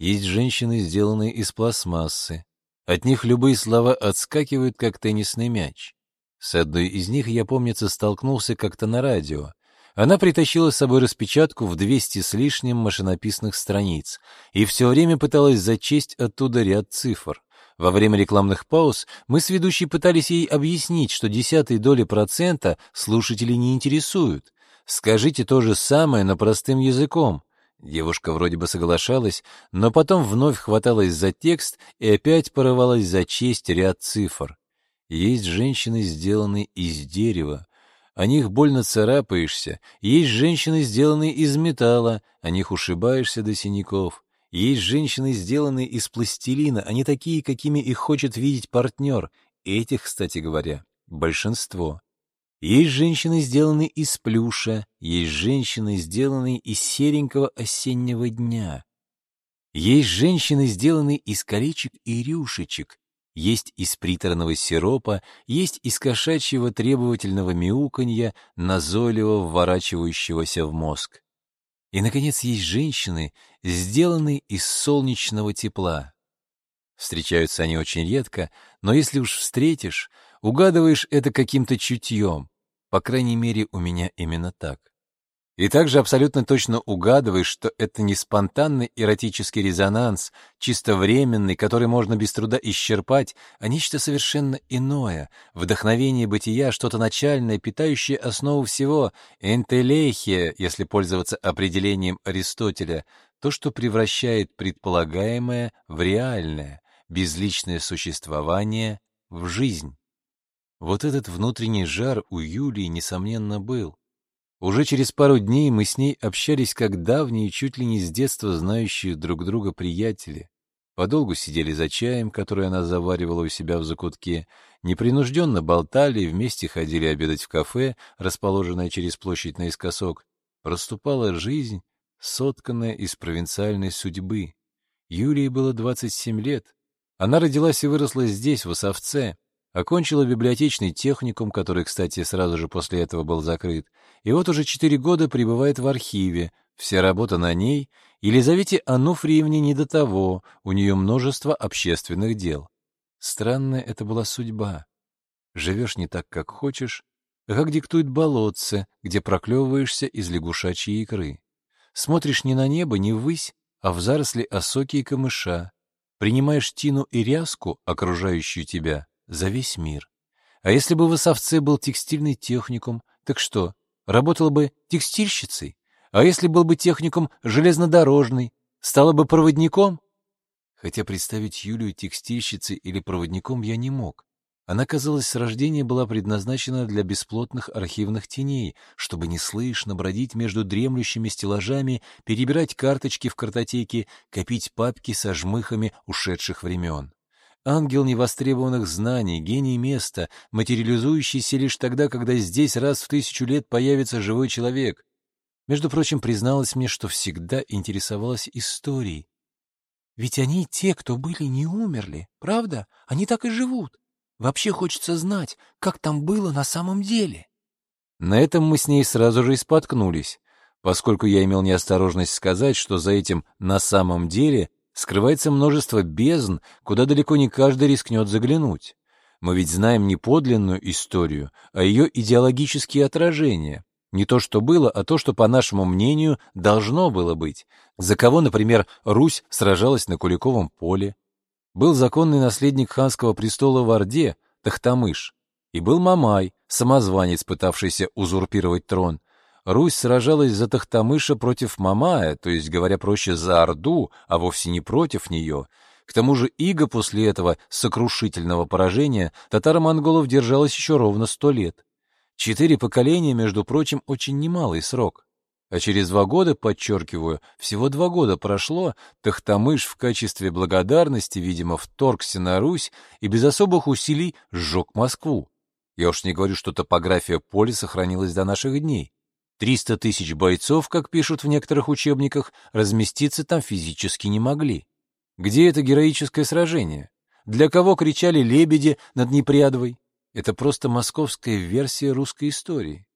Есть женщины, сделанные из пластмассы. От них любые слова отскакивают, как теннисный мяч. С одной из них я, помнится, столкнулся как-то на радио. Она притащила с собой распечатку в 200 с лишним машинописных страниц и все время пыталась зачесть оттуда ряд цифр. Во время рекламных пауз мы с ведущей пытались ей объяснить, что десятые доли процента слушателей не интересуют. Скажите то же самое, но простым языком. Девушка вроде бы соглашалась, но потом вновь хваталась за текст и опять порывалась зачесть ряд цифр. Есть женщины, сделанные из дерева, о них больно царапаешься. Есть женщины, сделанные из металла, о них ушибаешься до синяков. Есть женщины, сделанные из пластилина, они такие, какими их хочет видеть партнер. Этих, кстати говоря, большинство. Есть женщины, сделанные из плюша, есть женщины, сделанные из серенького осеннего дня. Есть женщины, сделанные из колечек и рюшечек, есть из приторного сиропа, есть из кошачьего требовательного мяуканья, назойливо вворачивающегося в мозг. И, наконец, есть женщины, сделанные из солнечного тепла. Встречаются они очень редко, но если уж встретишь, угадываешь это каким-то чутьем. По крайней мере, у меня именно так. И также абсолютно точно угадываешь, что это не спонтанный эротический резонанс, чисто временный, который можно без труда исчерпать, а нечто совершенно иное, вдохновение бытия, что-то начальное, питающее основу всего, энтелехия, если пользоваться определением Аристотеля, то, что превращает предполагаемое в реальное, безличное существование в жизнь. Вот этот внутренний жар у Юлии, несомненно, был. Уже через пару дней мы с ней общались как давние, чуть ли не с детства знающие друг друга приятели. Подолгу сидели за чаем, который она заваривала у себя в закутке, непринужденно болтали и вместе ходили обедать в кафе, расположенное через площадь наискосок. Проступала жизнь, сотканная из провинциальной судьбы. Юлии было 27 лет. Она родилась и выросла здесь, в Осовце, Окончила библиотечный техникум, который, кстати, сразу же после этого был закрыт, и вот уже четыре года пребывает в архиве, вся работа на ней, Елизавете Ануфриевне не до того, у нее множество общественных дел. Странная это была судьба. Живешь не так, как хочешь, а как диктует болотце, где проклевываешься из лягушачьей икры. Смотришь не на небо, не ввысь, а в заросли осоки и камыша. Принимаешь тину и ряску, окружающую тебя, за весь мир. А если бы в Осовце был текстильный техникум, так что, работала бы текстильщицей? А если был бы техникум железнодорожный, стала бы проводником? Хотя представить Юлию текстильщицей или проводником я не мог. Она, казалось, с рождения была предназначена для бесплотных архивных теней, чтобы неслышно бродить между дремлющими стеллажами, перебирать карточки в картотеке, копить папки со жмыхами ушедших времен. Ангел невостребованных знаний, гений места, материализующийся лишь тогда, когда здесь раз в тысячу лет появится живой человек. Между прочим, призналась мне, что всегда интересовалась историей. Ведь они, те, кто были, не умерли, правда? Они так и живут. Вообще хочется знать, как там было на самом деле. На этом мы с ней сразу же и споткнулись, поскольку я имел неосторожность сказать, что за этим «на самом деле» скрывается множество бездн, куда далеко не каждый рискнет заглянуть. Мы ведь знаем не подлинную историю, а ее идеологические отражения. Не то, что было, а то, что, по нашему мнению, должно было быть. За кого, например, Русь сражалась на Куликовом поле. Был законный наследник ханского престола в Орде, Тахтамыш. И был Мамай, самозванец, пытавшийся узурпировать трон. Русь сражалась за Тахтамыша против Мамая, то есть, говоря проще, за Орду, а вовсе не против нее. К тому же Иго после этого сокрушительного поражения татаро-монголов держалась еще ровно сто лет. Четыре поколения, между прочим, очень немалый срок. А через два года, подчеркиваю, всего два года прошло, Тахтамыш в качестве благодарности, видимо, вторгся на Русь и без особых усилий сжег Москву. Я уж не говорю, что топография поля сохранилась до наших дней. 300 тысяч бойцов, как пишут в некоторых учебниках, разместиться там физически не могли. Где это героическое сражение? Для кого кричали лебеди над Непрядовой? это просто московская версия русской истории.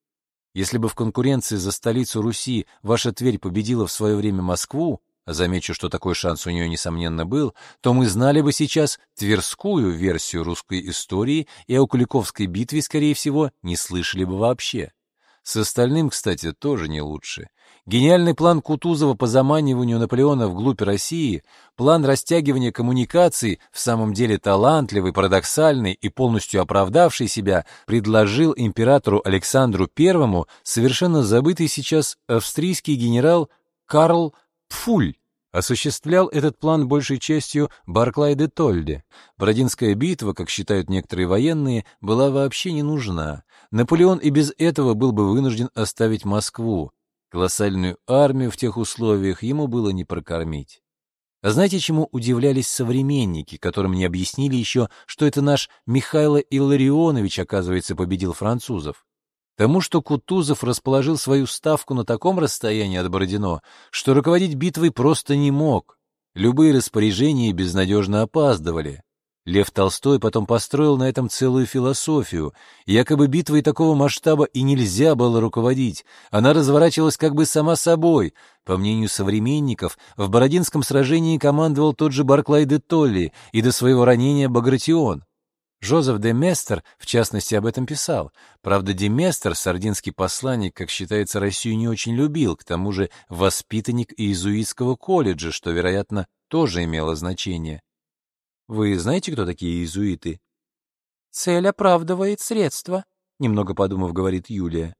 Если бы в конкуренции за столицу Руси ваша Тверь победила в свое время Москву, а замечу, что такой шанс у нее, несомненно, был, то мы знали бы сейчас тверскую версию русской истории и о Куликовской битве, скорее всего, не слышали бы вообще. С остальным, кстати, тоже не лучше. Гениальный план Кутузова по заманиванию Наполеона вглубь России, план растягивания коммуникаций, в самом деле талантливый, парадоксальный и полностью оправдавший себя, предложил императору Александру I совершенно забытый сейчас австрийский генерал Карл Пфуль. Осуществлял этот план большей частью Барклай де Тольде. Бородинская битва, как считают некоторые военные, была вообще не нужна. Наполеон и без этого был бы вынужден оставить Москву. Колоссальную армию в тех условиях ему было не прокормить. А знаете, чему удивлялись современники, которым не объяснили еще, что это наш Михайло Илларионович, оказывается, победил французов? Тому, что Кутузов расположил свою ставку на таком расстоянии от Бородино, что руководить битвой просто не мог. Любые распоряжения безнадежно опаздывали. Лев Толстой потом построил на этом целую философию. Якобы битвой такого масштаба и нельзя было руководить. Она разворачивалась как бы сама собой. По мнению современников, в Бородинском сражении командовал тот же Барклай де Толли и до своего ранения Багратион. Жозеф де Местер, в частности, об этом писал. Правда, де Местер, сардинский посланник, как считается, Россию не очень любил, к тому же воспитанник иезуитского колледжа, что, вероятно, тоже имело значение. Вы знаете, кто такие иезуиты? Цель оправдывает средства, немного подумав, говорит Юлия.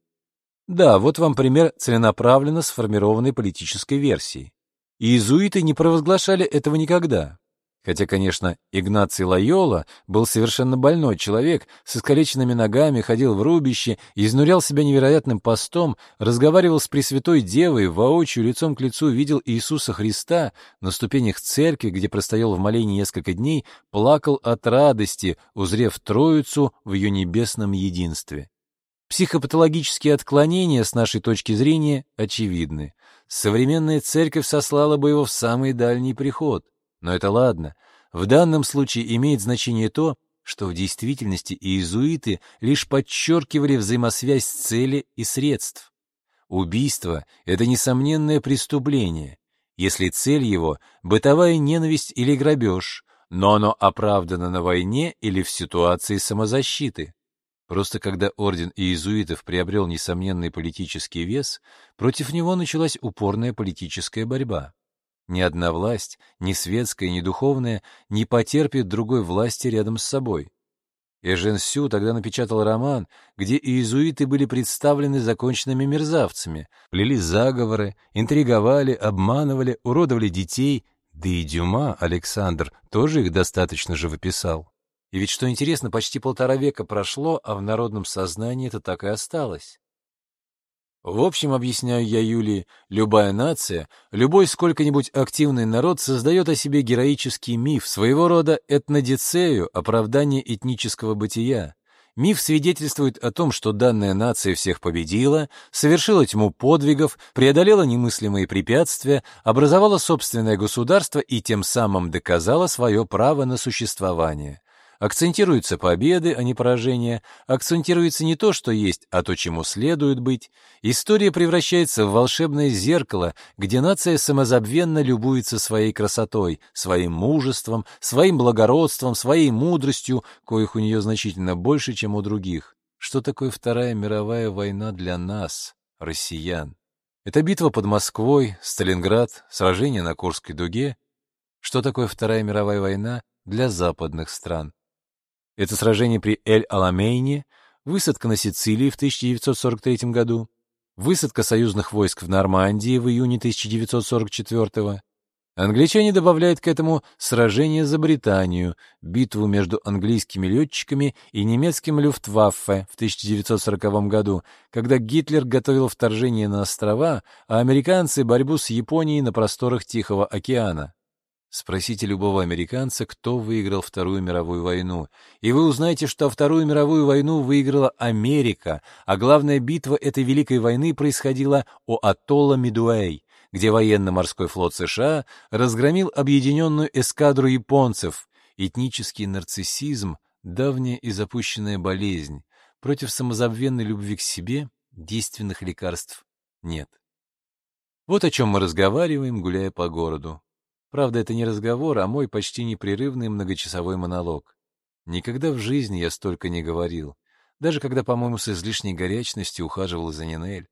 Да, вот вам пример целенаправленно сформированной политической версии. Иезуиты не провозглашали этого никогда. Хотя, конечно, Игнаций Лайола был совершенно больной человек, с искалеченными ногами, ходил в рубище, изнурял себя невероятным постом, разговаривал с Пресвятой Девой, воочию лицом к лицу видел Иисуса Христа, на ступенях церкви, где простоял в молении несколько дней, плакал от радости, узрев Троицу в ее небесном единстве. Психопатологические отклонения, с нашей точки зрения, очевидны. Современная церковь сослала бы его в самый дальний приход — но это ладно. В данном случае имеет значение то, что в действительности иезуиты лишь подчеркивали взаимосвязь цели и средств. Убийство — это несомненное преступление, если цель его — бытовая ненависть или грабеж, но оно оправдано на войне или в ситуации самозащиты. Просто когда орден иезуитов приобрел несомненный политический вес, против него началась упорная политическая борьба. Ни одна власть, ни светская, ни духовная, не потерпит другой власти рядом с собой. Эжен Сю тогда напечатал роман, где иезуиты были представлены законченными мерзавцами, плели заговоры, интриговали, обманывали, уродовали детей, да и Дюма, Александр, тоже их достаточно же выписал. И ведь, что интересно, почти полтора века прошло, а в народном сознании это так и осталось. В общем, объясняю я Юлии, любая нация, любой сколько-нибудь активный народ создает о себе героический миф, своего рода этнодицею, оправдание этнического бытия. Миф свидетельствует о том, что данная нация всех победила, совершила тьму подвигов, преодолела немыслимые препятствия, образовала собственное государство и тем самым доказала свое право на существование. Акцентируются победы, а не поражения. Акцентируется не то, что есть, а то, чему следует быть. История превращается в волшебное зеркало, где нация самозабвенно любуется своей красотой, своим мужеством, своим благородством, своей мудростью, коих у нее значительно больше, чем у других. Что такое Вторая мировая война для нас, россиян? Это битва под Москвой, Сталинград, сражение на Курской дуге. Что такое Вторая мировая война для западных стран? Это сражение при Эль-Аламейне, высадка на Сицилии в 1943 году, высадка союзных войск в Нормандии в июне 1944 Англичане добавляют к этому сражение за Британию, битву между английскими летчиками и немецким Люфтваффе в 1940 году, когда Гитлер готовил вторжение на острова, а американцы — борьбу с Японией на просторах Тихого океана. Спросите любого американца, кто выиграл Вторую мировую войну, и вы узнаете, что Вторую мировую войну выиграла Америка, а главная битва этой Великой войны происходила у атолла Мидуэй, где военно-морской флот США разгромил объединенную эскадру японцев. Этнический нарциссизм давняя и запущенная болезнь. Против самозабвенной любви к себе действенных лекарств нет. Вот о чем мы разговариваем, гуляя по городу. Правда, это не разговор, а мой почти непрерывный многочасовой монолог. Никогда в жизни я столько не говорил, даже когда, по-моему, с излишней горячностью ухаживал за Нинель.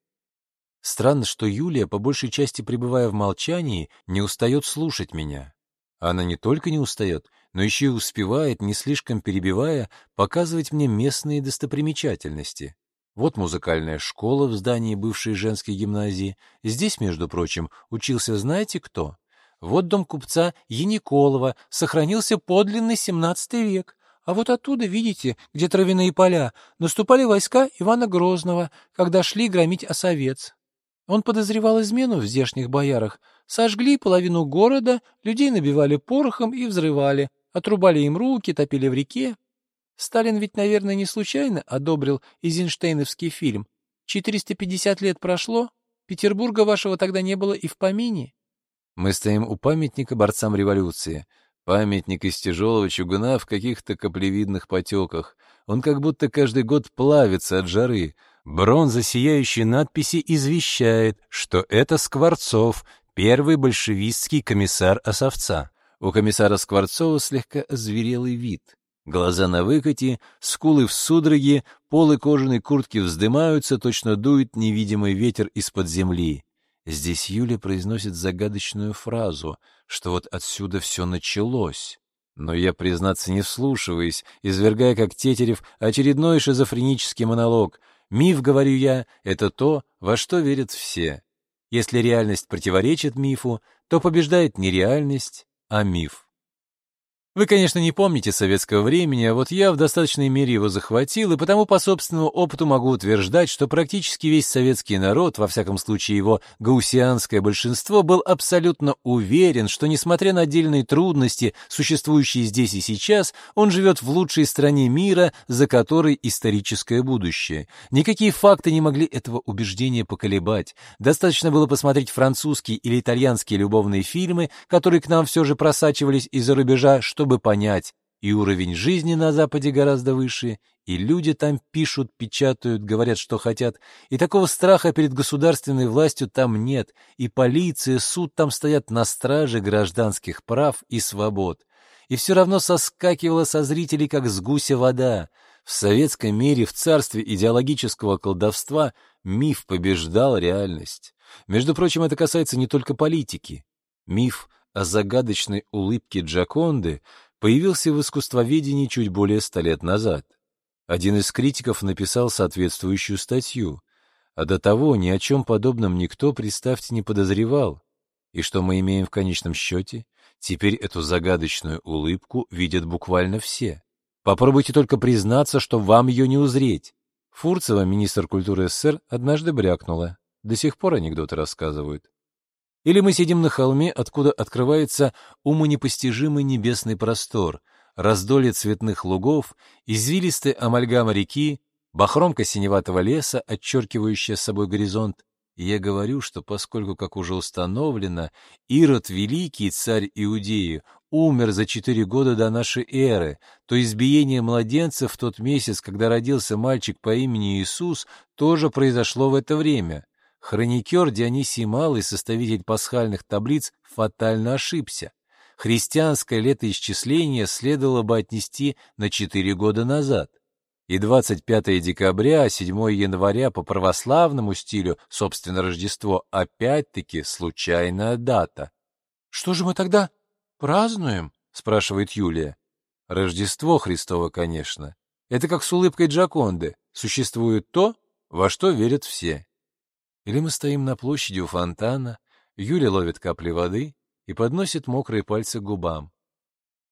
Странно, что Юлия, по большей части пребывая в молчании, не устает слушать меня. Она не только не устает, но еще и успевает, не слишком перебивая, показывать мне местные достопримечательности. Вот музыкальная школа в здании бывшей женской гимназии. Здесь, между прочим, учился знаете кто? Вот дом купца Яниколова, сохранился подлинный XVII век. А вот оттуда, видите, где травяные поля, наступали войска Ивана Грозного, когда шли громить осовец. Он подозревал измену в здешних боярах. Сожгли половину города, людей набивали порохом и взрывали, отрубали им руки, топили в реке. Сталин ведь, наверное, не случайно одобрил Эйзенштейновский фильм. 450 лет прошло, Петербурга вашего тогда не было и в помине. Мы стоим у памятника борцам революции. Памятник из тяжелого чугуна в каких-то каплевидных потеках. Он как будто каждый год плавится от жары. Бронза сияющей надписи извещает, что это Скворцов, первый большевистский комиссар Осовца. У комиссара Скворцова слегка озверелый вид. Глаза на выкате, скулы в судороге, полы кожаной куртки вздымаются, точно дует невидимый ветер из-под земли. Здесь Юля произносит загадочную фразу, что вот отсюда все началось. Но я, признаться, не вслушиваясь, извергая как Тетерев очередной шизофренический монолог. Миф, говорю я, это то, во что верят все. Если реальность противоречит мифу, то побеждает не реальность, а миф. Вы, конечно, не помните советского времени, а вот я в достаточной мере его захватил, и потому по собственному опыту могу утверждать, что практически весь советский народ, во всяком случае его гаусианское большинство, был абсолютно уверен, что, несмотря на отдельные трудности, существующие здесь и сейчас, он живет в лучшей стране мира, за которой историческое будущее. Никакие факты не могли этого убеждения поколебать. Достаточно было посмотреть французские или итальянские любовные фильмы, которые к нам все же просачивались из-за рубежа, что чтобы понять, и уровень жизни на Западе гораздо выше, и люди там пишут, печатают, говорят, что хотят, и такого страха перед государственной властью там нет, и полиция, суд там стоят на страже гражданских прав и свобод. И все равно соскакивала со зрителей, как с гуся вода. В советском мире, в царстве идеологического колдовства, миф побеждал реальность. Между прочим, это касается не только политики. Миф о загадочной улыбке Джаконды появился в искусствоведении чуть более ста лет назад. Один из критиков написал соответствующую статью, а до того ни о чем подобном никто, представьте, не подозревал. И что мы имеем в конечном счете? Теперь эту загадочную улыбку видят буквально все. Попробуйте только признаться, что вам ее не узреть. Фурцева, министр культуры СССР, однажды брякнула. До сих пор анекдоты рассказывают. Или мы сидим на холме, откуда открывается умонепостижимый небесный простор, раздолье цветных лугов, извилистая амальгама реки, бахромка синеватого леса, отчеркивающая собой горизонт. И я говорю, что поскольку, как уже установлено, Ирод Великий, царь Иудеи, умер за четыре года до нашей эры, то избиение младенцев в тот месяц, когда родился мальчик по имени Иисус, тоже произошло в это время. Хроникер Дионисий Малый, составитель пасхальных таблиц, фатально ошибся. Христианское летоисчисление следовало бы отнести на четыре года назад. И 25 декабря, 7 января по православному стилю, собственно, Рождество, опять-таки случайная дата. «Что же мы тогда празднуем?» — спрашивает Юлия. Рождество Христово, конечно. Это как с улыбкой Джаконды. Существует то, во что верят все. Или мы стоим на площади у фонтана, Юля ловит капли воды и подносит мокрые пальцы к губам.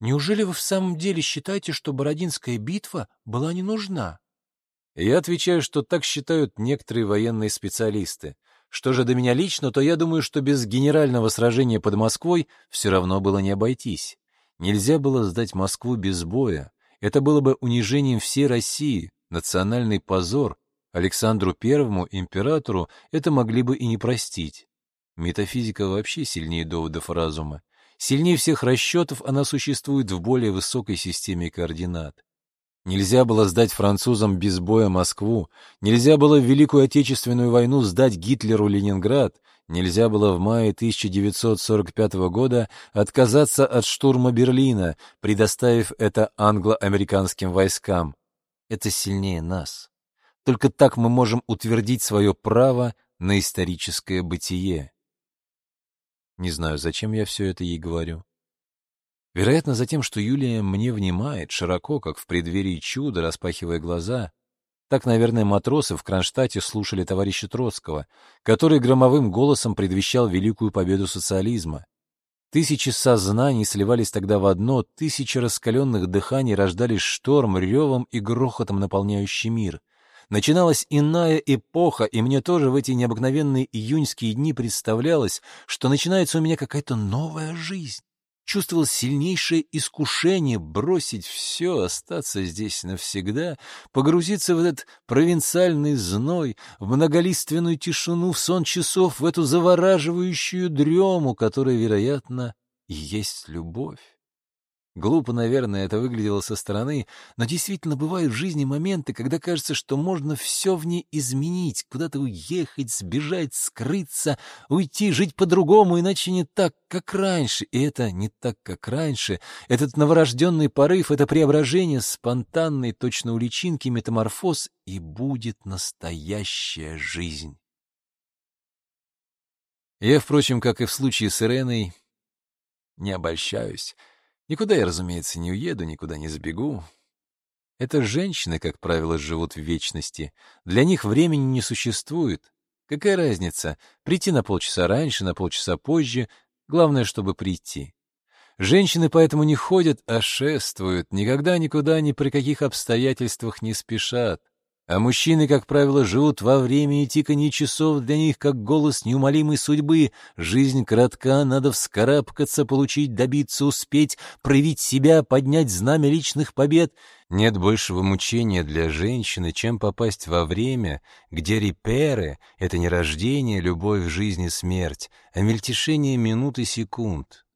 Неужели вы в самом деле считаете, что Бородинская битва была не нужна? Я отвечаю, что так считают некоторые военные специалисты. Что же до меня лично, то я думаю, что без генерального сражения под Москвой все равно было не обойтись. Нельзя было сдать Москву без боя. Это было бы унижением всей России, национальный позор, Александру Первому, императору, это могли бы и не простить. Метафизика вообще сильнее доводов разума. Сильнее всех расчетов она существует в более высокой системе координат. Нельзя было сдать французам без боя Москву, нельзя было в Великую Отечественную войну сдать Гитлеру Ленинград, нельзя было в мае 1945 года отказаться от штурма Берлина, предоставив это англо-американским войскам. Это сильнее нас. Только так мы можем утвердить свое право на историческое бытие. Не знаю, зачем я все это ей говорю. Вероятно, за тем, что Юлия мне внимает, широко, как в преддверии чуда, распахивая глаза. Так, наверное, матросы в Кронштадте слушали товарища Троцкого, который громовым голосом предвещал великую победу социализма. Тысячи сознаний сливались тогда в одно, тысячи раскаленных дыханий рождались шторм, ревом и грохотом, наполняющий мир — Начиналась иная эпоха, и мне тоже в эти необыкновенные июньские дни представлялось, что начинается у меня какая-то новая жизнь. Чувствовал сильнейшее искушение бросить все, остаться здесь навсегда, погрузиться в этот провинциальный зной, в многолиственную тишину, в сон часов, в эту завораживающую дрему, которая, вероятно, и есть любовь. Глупо, наверное, это выглядело со стороны, но действительно бывают в жизни моменты, когда кажется, что можно все в ней изменить, куда-то уехать, сбежать, скрыться, уйти, жить по-другому, иначе не так, как раньше. И это не так, как раньше. Этот новорожденный порыв, это преображение, спонтанный, точно у личинки метаморфоз, и будет настоящая жизнь. Я, впрочем, как и в случае с Иреной, не обольщаюсь. Никуда я, разумеется, не уеду, никуда не сбегу. Это женщины, как правило, живут в вечности. Для них времени не существует. Какая разница, прийти на полчаса раньше, на полчаса позже, главное, чтобы прийти. Женщины поэтому не ходят, а шествуют, никогда никуда ни при каких обстоятельствах не спешат. А мужчины, как правило, живут во времени тиканья часов, для них как голос неумолимой судьбы. Жизнь коротка, надо вскарабкаться, получить, добиться, успеть, проявить себя, поднять знамя личных побед. Нет большего мучения для женщины, чем попасть во время, где реперы — это не рождение, любовь, жизнь и смерть, а мельтешение минут и секунд.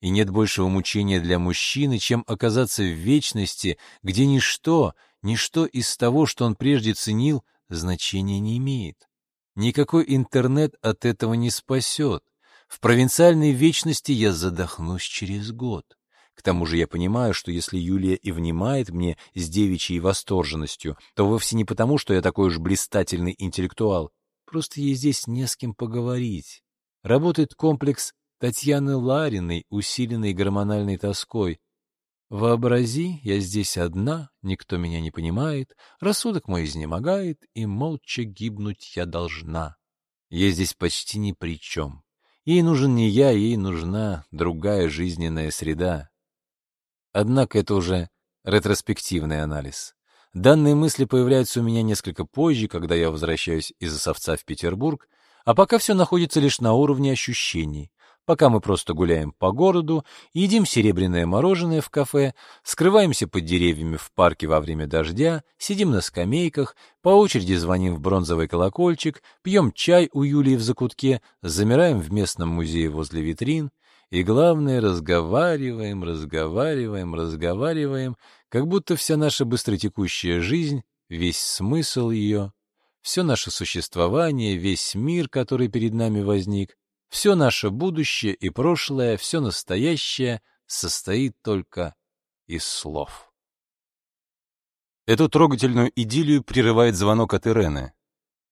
И нет большего мучения для мужчины, чем оказаться в вечности, где ничто — Ничто из того, что он прежде ценил, значения не имеет. Никакой интернет от этого не спасет. В провинциальной вечности я задохнусь через год. К тому же я понимаю, что если Юлия и внимает мне с девичьей восторженностью, то вовсе не потому, что я такой уж блистательный интеллектуал. Просто ей здесь не с кем поговорить. Работает комплекс Татьяны Лариной, усиленный гормональной тоской. Вообрази, я здесь одна, никто меня не понимает, рассудок мой изнемогает, и молча гибнуть я должна. Я здесь почти ни при чем. Ей нужен не я, ей нужна другая жизненная среда. Однако это уже ретроспективный анализ. Данные мысли появляются у меня несколько позже, когда я возвращаюсь из Осовца в Петербург, а пока все находится лишь на уровне ощущений пока мы просто гуляем по городу, едим серебряное мороженое в кафе, скрываемся под деревьями в парке во время дождя, сидим на скамейках, по очереди звоним в бронзовый колокольчик, пьем чай у Юлии в закутке, замираем в местном музее возле витрин и, главное, разговариваем, разговариваем, разговариваем, как будто вся наша быстротекущая жизнь, весь смысл ее, все наше существование, весь мир, который перед нами возник, все наше будущее и прошлое, все настоящее состоит только из слов. Эту трогательную идиллию прерывает звонок от Ирены.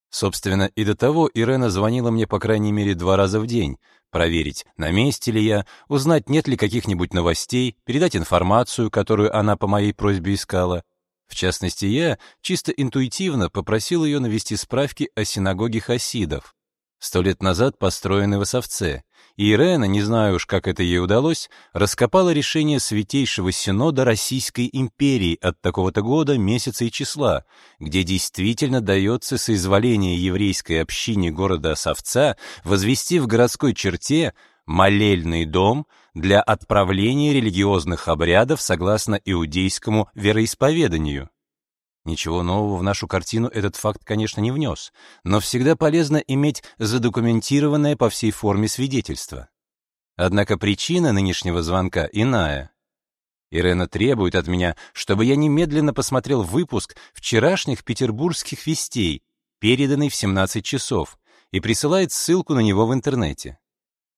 Собственно, и до того Ирена звонила мне по крайней мере два раза в день, проверить, на месте ли я, узнать, нет ли каких-нибудь новостей, передать информацию, которую она по моей просьбе искала. В частности, я чисто интуитивно попросил ее навести справки о синагоге хасидов сто лет назад построенный в Осовце, и Ирена, не знаю уж, как это ей удалось, раскопала решение Святейшего Синода Российской империи от такого-то года, месяца и числа, где действительно дается соизволение еврейской общине города Осовца возвести в городской черте молельный дом для отправления религиозных обрядов согласно иудейскому вероисповеданию. Ничего нового в нашу картину этот факт, конечно, не внес, но всегда полезно иметь задокументированное по всей форме свидетельство. Однако причина нынешнего звонка иная. Ирена требует от меня, чтобы я немедленно посмотрел выпуск вчерашних петербургских вестей, переданный в 17 часов, и присылает ссылку на него в интернете.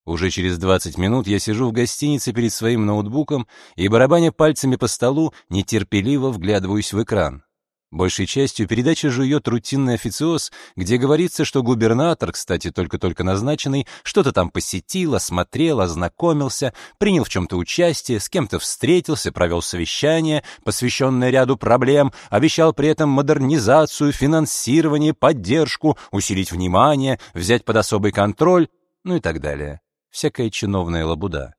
Уже через 20 минут я сижу в гостинице перед своим ноутбуком и, барабаня пальцами по столу, нетерпеливо вглядываюсь в экран. Большей частью передача жует рутинный официоз, где говорится, что губернатор, кстати, только-только назначенный, что-то там посетил, осмотрел, ознакомился, принял в чем-то участие, с кем-то встретился, провел совещание, посвященное ряду проблем, обещал при этом модернизацию, финансирование, поддержку, усилить внимание, взять под особый контроль, ну и так далее. Всякая чиновная лабуда.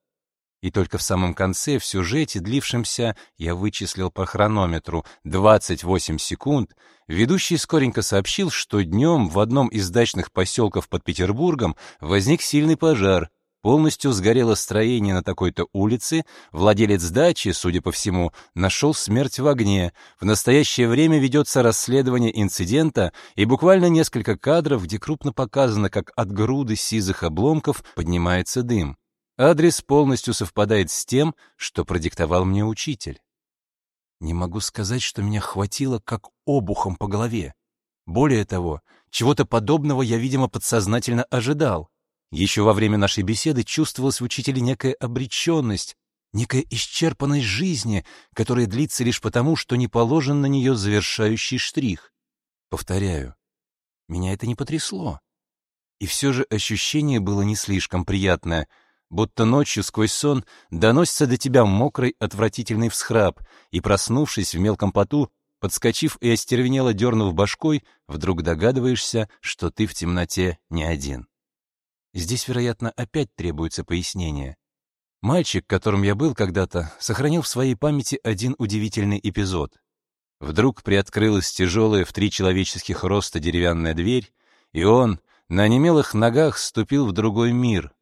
И только в самом конце, в сюжете, длившемся, я вычислил по хронометру 28 секунд, ведущий скоренько сообщил, что днем в одном из дачных поселков под Петербургом возник сильный пожар, полностью сгорело строение на такой-то улице, владелец дачи, судя по всему, нашел смерть в огне, в настоящее время ведется расследование инцидента и буквально несколько кадров, где крупно показано, как от груды сизых обломков поднимается дым. Адрес полностью совпадает с тем, что продиктовал мне учитель. Не могу сказать, что меня хватило как обухом по голове. Более того, чего-то подобного я, видимо, подсознательно ожидал. Еще во время нашей беседы чувствовалась в учителе некая обреченность, некая исчерпанность жизни, которая длится лишь потому, что не положен на нее завершающий штрих. Повторяю, меня это не потрясло. И все же ощущение было не слишком приятное — будто ночью сквозь сон доносится до тебя мокрый отвратительный всхрап, и, проснувшись в мелком поту, подскочив и остервенело дернув башкой, вдруг догадываешься, что ты в темноте не один. Здесь, вероятно, опять требуется пояснение. Мальчик, которым я был когда-то, сохранил в своей памяти один удивительный эпизод. Вдруг приоткрылась тяжелая в три человеческих роста деревянная дверь, и он на немелых ногах ступил в другой мир,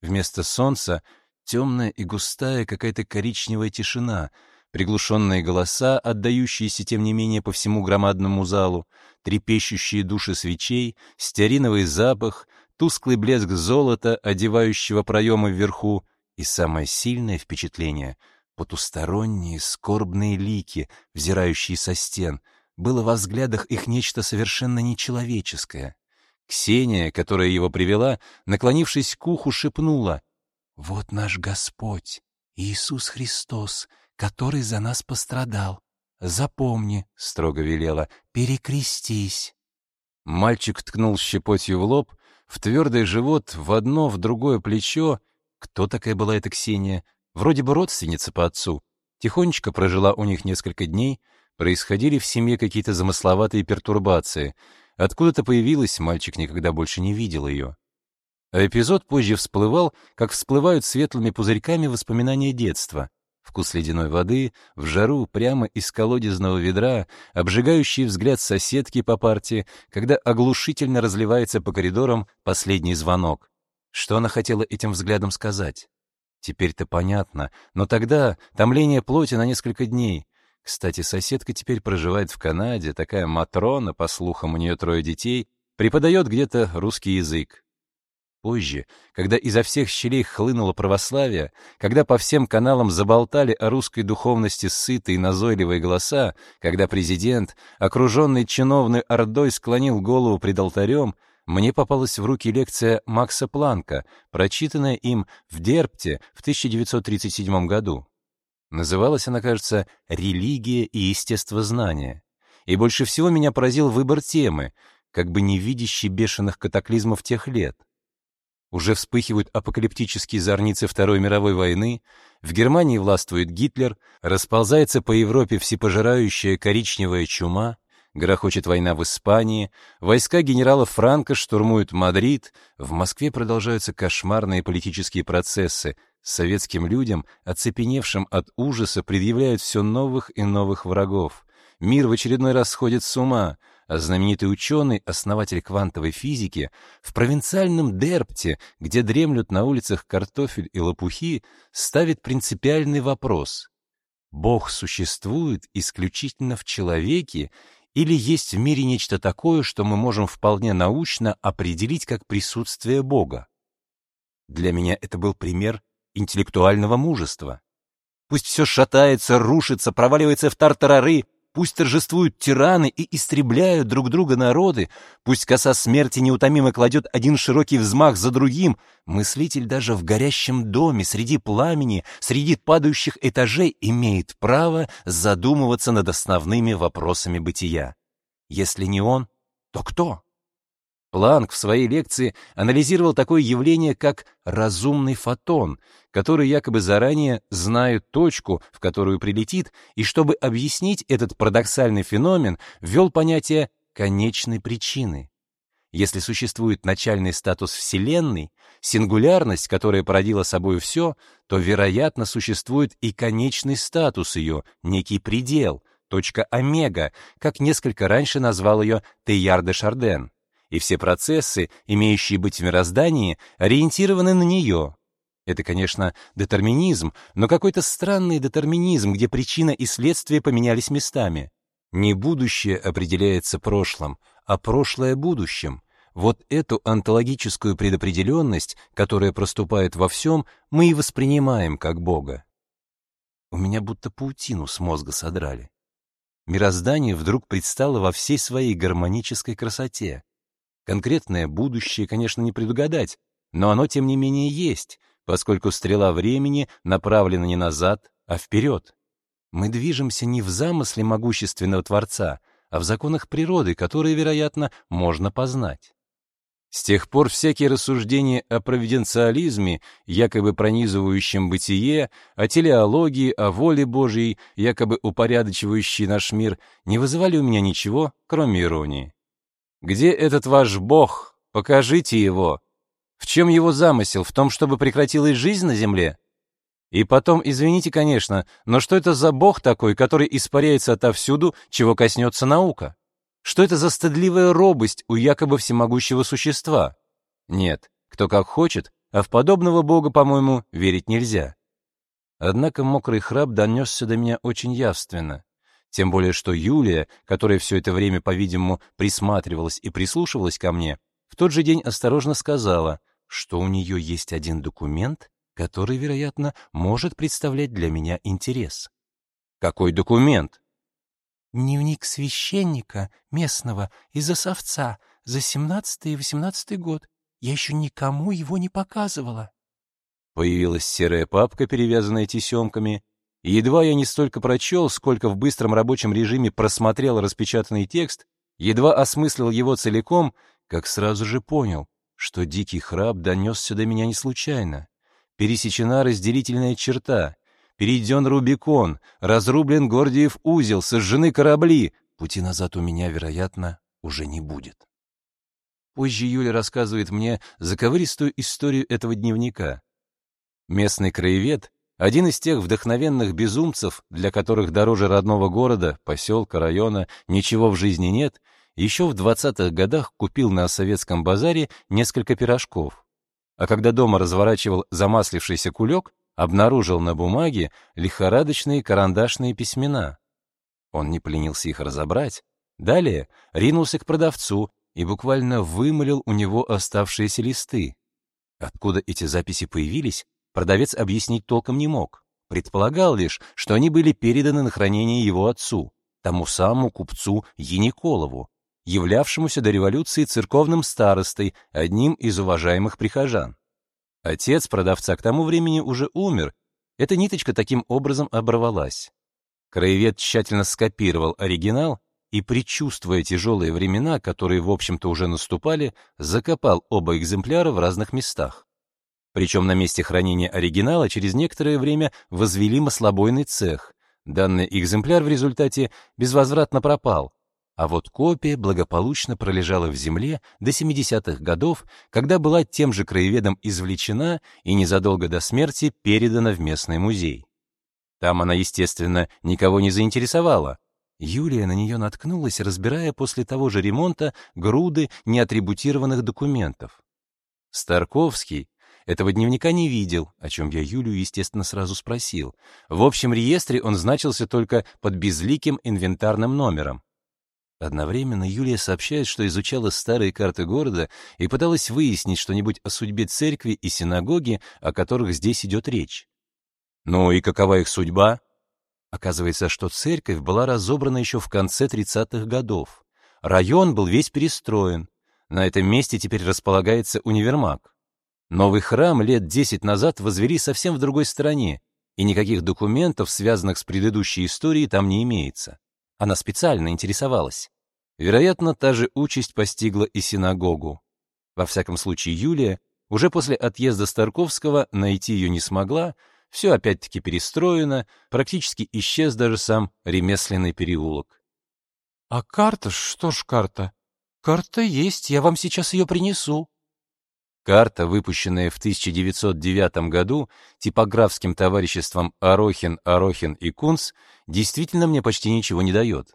Вместо солнца темная и густая какая-то коричневая тишина, приглушенные голоса, отдающиеся, тем не менее, по всему громадному залу, трепещущие души свечей, стеариновый запах, тусклый блеск золота, одевающего проемы вверху, и самое сильное впечатление — потусторонние скорбные лики, взирающие со стен. Было во взглядах их нечто совершенно нечеловеческое. Ксения, которая его привела, наклонившись к уху, шепнула, «Вот наш Господь, Иисус Христос, который за нас пострадал. Запомни, — строго велела, — перекрестись». Мальчик ткнул щепотью в лоб, в твердый живот, в одно, в другое плечо. Кто такая была эта Ксения? Вроде бы родственница по отцу. Тихонечко прожила у них несколько дней, происходили в семье какие-то замысловатые пертурбации — Откуда-то появилась, мальчик никогда больше не видел ее. А эпизод позже всплывал, как всплывают светлыми пузырьками воспоминания детства. Вкус ледяной воды, в жару, прямо из колодезного ведра, обжигающий взгляд соседки по парте, когда оглушительно разливается по коридорам последний звонок. Что она хотела этим взглядом сказать? Теперь-то понятно, но тогда томление плоти на несколько дней, кстати, соседка теперь проживает в Канаде, такая Матрона, по слухам, у нее трое детей, преподает где-то русский язык. Позже, когда изо всех щелей хлынуло православие, когда по всем каналам заболтали о русской духовности сытые и назойливые голоса, когда президент, окруженный чиновной ордой, склонил голову пред алтарем, мне попалась в руки лекция Макса Планка, прочитанная им в Дерпте в 1937 году. Называлась она, кажется, «Религия и естествознание». И больше всего меня поразил выбор темы, как бы не видящий бешеных катаклизмов тех лет. Уже вспыхивают апокалиптические зорницы Второй мировой войны, в Германии властвует Гитлер, расползается по Европе всепожирающая коричневая чума, грохочет война в Испании, войска генерала Франко штурмуют Мадрид, в Москве продолжаются кошмарные политические процессы, Советским людям, оцепеневшим от ужаса, предъявляют все новых и новых врагов. Мир в очередной раз сходит с ума, а знаменитый ученый, основатель квантовой физики, в провинциальном Дерпте, где дремлют на улицах картофель и лопухи, ставит принципиальный вопрос. Бог существует исключительно в человеке или есть в мире нечто такое, что мы можем вполне научно определить как присутствие Бога? Для меня это был пример интеллектуального мужества. Пусть все шатается, рушится, проваливается в тартарары, Пусть торжествуют тираны и истребляют друг друга народы, пусть коса смерти неутомимо кладет один широкий взмах за другим, мыслитель даже в горящем доме, среди пламени, среди падающих этажей имеет право задумываться над основными вопросами бытия. Если не он, то кто? Планк в своей лекции анализировал такое явление, как разумный фотон, который якобы заранее знает точку, в которую прилетит, и чтобы объяснить этот парадоксальный феномен, ввел понятие конечной причины. Если существует начальный статус Вселенной, сингулярность, которая породила собой все, то, вероятно, существует и конечный статус ее, некий предел, точка омега, как несколько раньше назвал ее Теяр де Шарден и все процессы, имеющие быть в мироздании, ориентированы на нее. Это, конечно, детерминизм, но какой-то странный детерминизм, где причина и следствие поменялись местами. Не будущее определяется прошлым, а прошлое будущим. Вот эту онтологическую предопределенность, которая проступает во всем, мы и воспринимаем как Бога. У меня будто паутину с мозга содрали. Мироздание вдруг предстало во всей своей гармонической красоте. Конкретное будущее, конечно, не предугадать, но оно, тем не менее, есть, поскольку стрела времени направлена не назад, а вперед. Мы движемся не в замысле могущественного Творца, а в законах природы, которые, вероятно, можно познать. С тех пор всякие рассуждения о провиденциализме, якобы пронизывающем бытие, о телеологии, о воле Божьей, якобы упорядочивающей наш мир, не вызывали у меня ничего, кроме иронии. Где этот ваш бог? Покажите его. В чем его замысел? В том, чтобы прекратилась жизнь на земле? И потом, извините, конечно, но что это за бог такой, который испаряется отовсюду, чего коснется наука? Что это за стыдливая робость у якобы всемогущего существа? Нет, кто как хочет, а в подобного бога, по-моему, верить нельзя. Однако мокрый храп донесся до меня очень явственно. Тем более, что Юлия, которая все это время, по-видимому, присматривалась и прислушивалась ко мне, в тот же день осторожно сказала, что у нее есть один документ, который, вероятно, может представлять для меня интерес. «Какой документ?» «Дневник священника местного из Осовца за семнадцатый и восемнадцатый год. Я еще никому его не показывала». Появилась серая папка, перевязанная тесемками, едва я не столько прочел, сколько в быстром рабочем режиме просмотрел распечатанный текст, едва осмыслил его целиком, как сразу же понял, что дикий храп донесся до меня не случайно. Пересечена разделительная черта, перейден Рубикон, разрублен Гордиев узел, сожжены корабли. Пути назад у меня, вероятно, уже не будет. Позже Юля рассказывает мне заковыристую историю этого дневника. Местный краевед один из тех вдохновенных безумцев, для которых дороже родного города, поселка, района ничего в жизни нет, еще в 20-х годах купил на советском базаре несколько пирожков. А когда дома разворачивал замаслившийся кулек, обнаружил на бумаге лихорадочные карандашные письмена. Он не поленился их разобрать. Далее ринулся к продавцу и буквально вымолил у него оставшиеся листы. Откуда эти записи появились, продавец объяснить толком не мог. Предполагал лишь, что они были переданы на хранение его отцу, тому самому купцу Яниколову, являвшемуся до революции церковным старостой, одним из уважаемых прихожан. Отец продавца к тому времени уже умер, эта ниточка таким образом оборвалась. Краевед тщательно скопировал оригинал и, предчувствуя тяжелые времена, которые, в общем-то, уже наступали, закопал оба экземпляра в разных местах. Причем на месте хранения оригинала через некоторое время возвели маслобойный цех. Данный экземпляр в результате безвозвратно пропал, а вот копия благополучно пролежала в земле до 70-х годов, когда была тем же краеведом извлечена и незадолго до смерти передана в местный музей. Там она, естественно, никого не заинтересовала. Юлия на нее наткнулась, разбирая после того же ремонта груды неатрибутированных документов. Старковский, этого дневника не видел, о чем я Юлю, естественно, сразу спросил. В общем реестре он значился только под безликим инвентарным номером. Одновременно Юлия сообщает, что изучала старые карты города и пыталась выяснить что-нибудь о судьбе церкви и синагоги, о которых здесь идет речь. Ну и какова их судьба? Оказывается, что церковь была разобрана еще в конце 30-х годов. Район был весь перестроен. На этом месте теперь располагается универмаг. Новый храм лет 10 назад возвели совсем в другой стороне, и никаких документов, связанных с предыдущей историей, там не имеется. Она специально интересовалась. Вероятно, та же участь постигла и синагогу. Во всяком случае, Юлия уже после отъезда Старковского найти ее не смогла, все опять-таки перестроено, практически исчез даже сам ремесленный переулок. — А карта? Что ж карта? Карта есть, я вам сейчас ее принесу. Карта, выпущенная в 1909 году типографским товариществом Арохин, Арохин и Кунц, действительно мне почти ничего не дает.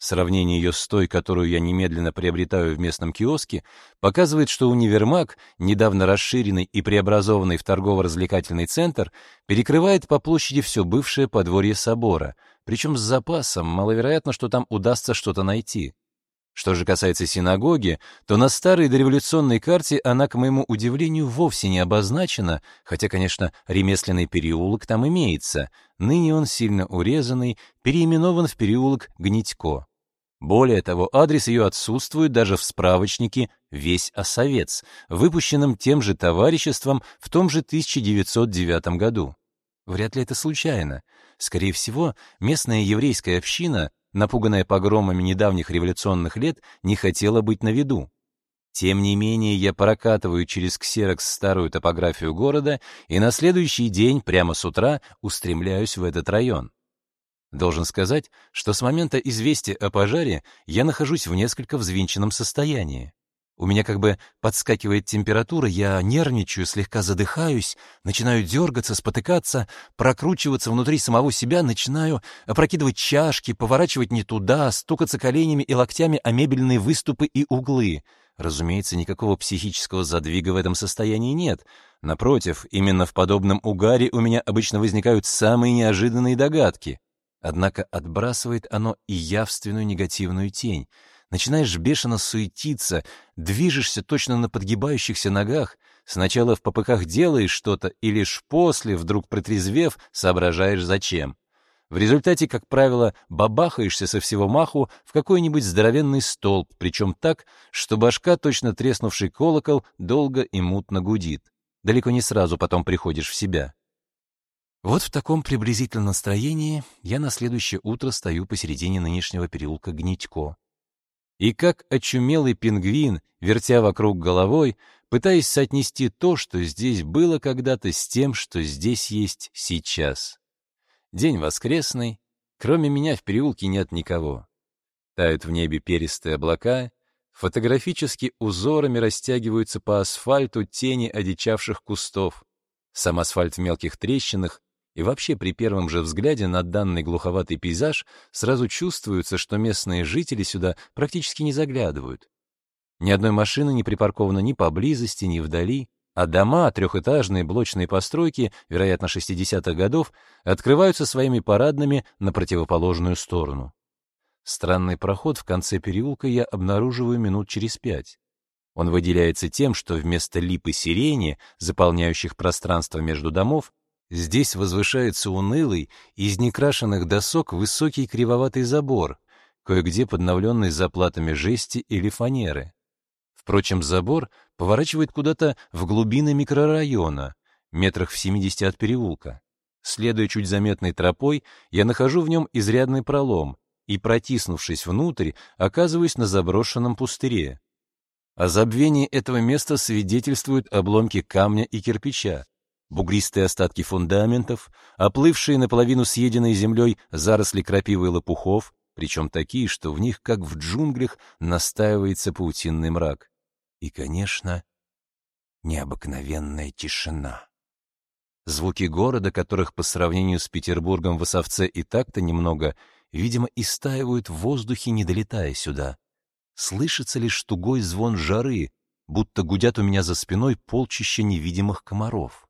Сравнение ее с той, которую я немедленно приобретаю в местном киоске, показывает, что универмаг, недавно расширенный и преобразованный в торгово-развлекательный центр, перекрывает по площади все бывшее подворье собора, причем с запасом, маловероятно, что там удастся что-то найти. Что же касается синагоги, то на старой дореволюционной карте она, к моему удивлению, вовсе не обозначена, хотя, конечно, ремесленный переулок там имеется. Ныне он сильно урезанный, переименован в переулок Гнитько. Более того, адрес ее отсутствует даже в справочнике «Весь Осовец», выпущенном тем же товариществом в том же 1909 году. Вряд ли это случайно. Скорее всего, местная еврейская община напуганная погромами недавних революционных лет, не хотела быть на виду. Тем не менее, я прокатываю через ксерокс старую топографию города и на следующий день, прямо с утра, устремляюсь в этот район. Должен сказать, что с момента известия о пожаре я нахожусь в несколько взвинченном состоянии. У меня как бы подскакивает температура, я нервничаю, слегка задыхаюсь, начинаю дергаться, спотыкаться, прокручиваться внутри самого себя, начинаю опрокидывать чашки, поворачивать не туда, стукаться коленями и локтями о мебельные выступы и углы. Разумеется, никакого психического задвига в этом состоянии нет. Напротив, именно в подобном угаре у меня обычно возникают самые неожиданные догадки. Однако отбрасывает оно и явственную негативную тень — Начинаешь бешено суетиться, движешься точно на подгибающихся ногах, сначала в попыхах делаешь что-то и лишь после, вдруг протрезвев, соображаешь зачем. В результате, как правило, бабахаешься со всего маху в какой-нибудь здоровенный столб, причем так, что башка, точно треснувший колокол, долго и мутно гудит. Далеко не сразу потом приходишь в себя. Вот в таком приблизительном настроении я на следующее утро стою посередине нынешнего переулка Гнитько и как очумелый пингвин, вертя вокруг головой, пытаясь соотнести то, что здесь было когда-то, с тем, что здесь есть сейчас. День воскресный, кроме меня в переулке нет никого. Тают в небе перистые облака, фотографически узорами растягиваются по асфальту тени одичавших кустов. Сам асфальт в мелких трещинах и вообще при первом же взгляде на данный глуховатый пейзаж сразу чувствуется, что местные жители сюда практически не заглядывают. Ни одной машины не припарковано ни поблизости, ни вдали, а дома, трехэтажные блочные постройки, вероятно, 60-х годов, открываются своими парадными на противоположную сторону. Странный проход в конце переулка я обнаруживаю минут через пять. Он выделяется тем, что вместо липы сирени, заполняющих пространство между домов, Здесь возвышается унылый, из некрашенных досок высокий кривоватый забор, кое-где подновленный заплатами жести или фанеры. Впрочем, забор поворачивает куда-то в глубины микрорайона, метрах в 70 от переулка. Следуя чуть заметной тропой, я нахожу в нем изрядный пролом и, протиснувшись внутрь, оказываюсь на заброшенном пустыре. О забвении этого места свидетельствуют обломки камня и кирпича, бугристые остатки фундаментов, оплывшие наполовину съеденной землей заросли крапивы и лопухов, причем такие, что в них, как в джунглях, настаивается паутинный мрак. И, конечно, необыкновенная тишина. Звуки города, которых по сравнению с Петербургом в Осовце и так-то немного, видимо, истаивают в воздухе, не долетая сюда. Слышится лишь тугой звон жары, будто гудят у меня за спиной полчища невидимых комаров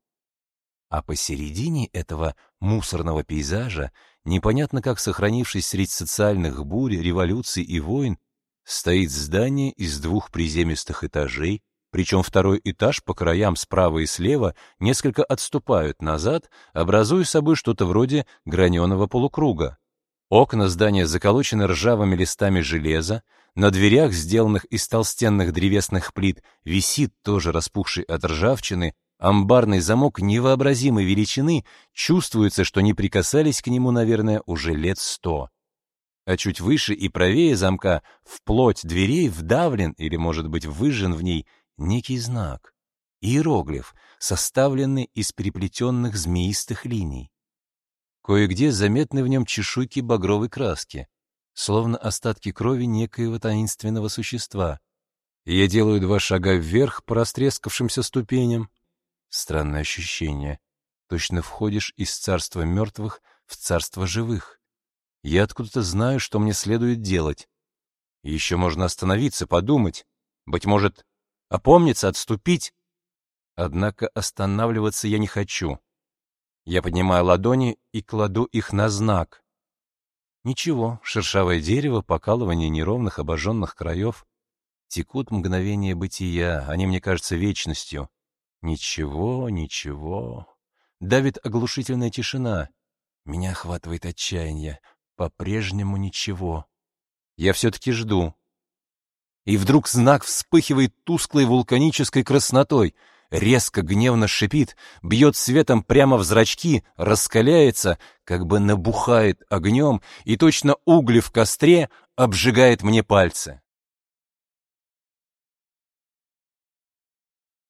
а посередине этого мусорного пейзажа, непонятно как сохранившись среди социальных бурь, революций и войн, стоит здание из двух приземистых этажей, причем второй этаж по краям справа и слева несколько отступают назад, образуя собой что-то вроде граненого полукруга. Окна здания заколочены ржавыми листами железа, на дверях, сделанных из толстенных древесных плит, висит, тоже распухший от ржавчины, амбарный замок невообразимой величины, чувствуется, что не прикасались к нему, наверное, уже лет сто. А чуть выше и правее замка, вплоть дверей, вдавлен или, может быть, выжжен в ней некий знак, иероглиф, составленный из переплетенных змеистых линий. Кое-где заметны в нем чешуйки багровой краски, словно остатки крови некоего таинственного существа. я делаю два шага вверх по растрескавшимся ступеням. Странное ощущение. Точно входишь из царства мертвых в царство живых. Я откуда-то знаю, что мне следует делать. еще можно остановиться, подумать. Быть может, опомниться, отступить. Однако останавливаться я не хочу. Я поднимаю ладони и кладу их на знак. Ничего, шершавое дерево, покалывание неровных обожженных краев. Текут мгновения бытия, они мне кажутся вечностью. Ничего, ничего. Давит оглушительная тишина. Меня охватывает отчаяние. По-прежнему ничего. Я все-таки жду. И вдруг знак вспыхивает тусклой вулканической краснотой, резко гневно шипит, бьет светом прямо в зрачки, раскаляется, как бы набухает огнем и точно угли в костре обжигает мне пальцы.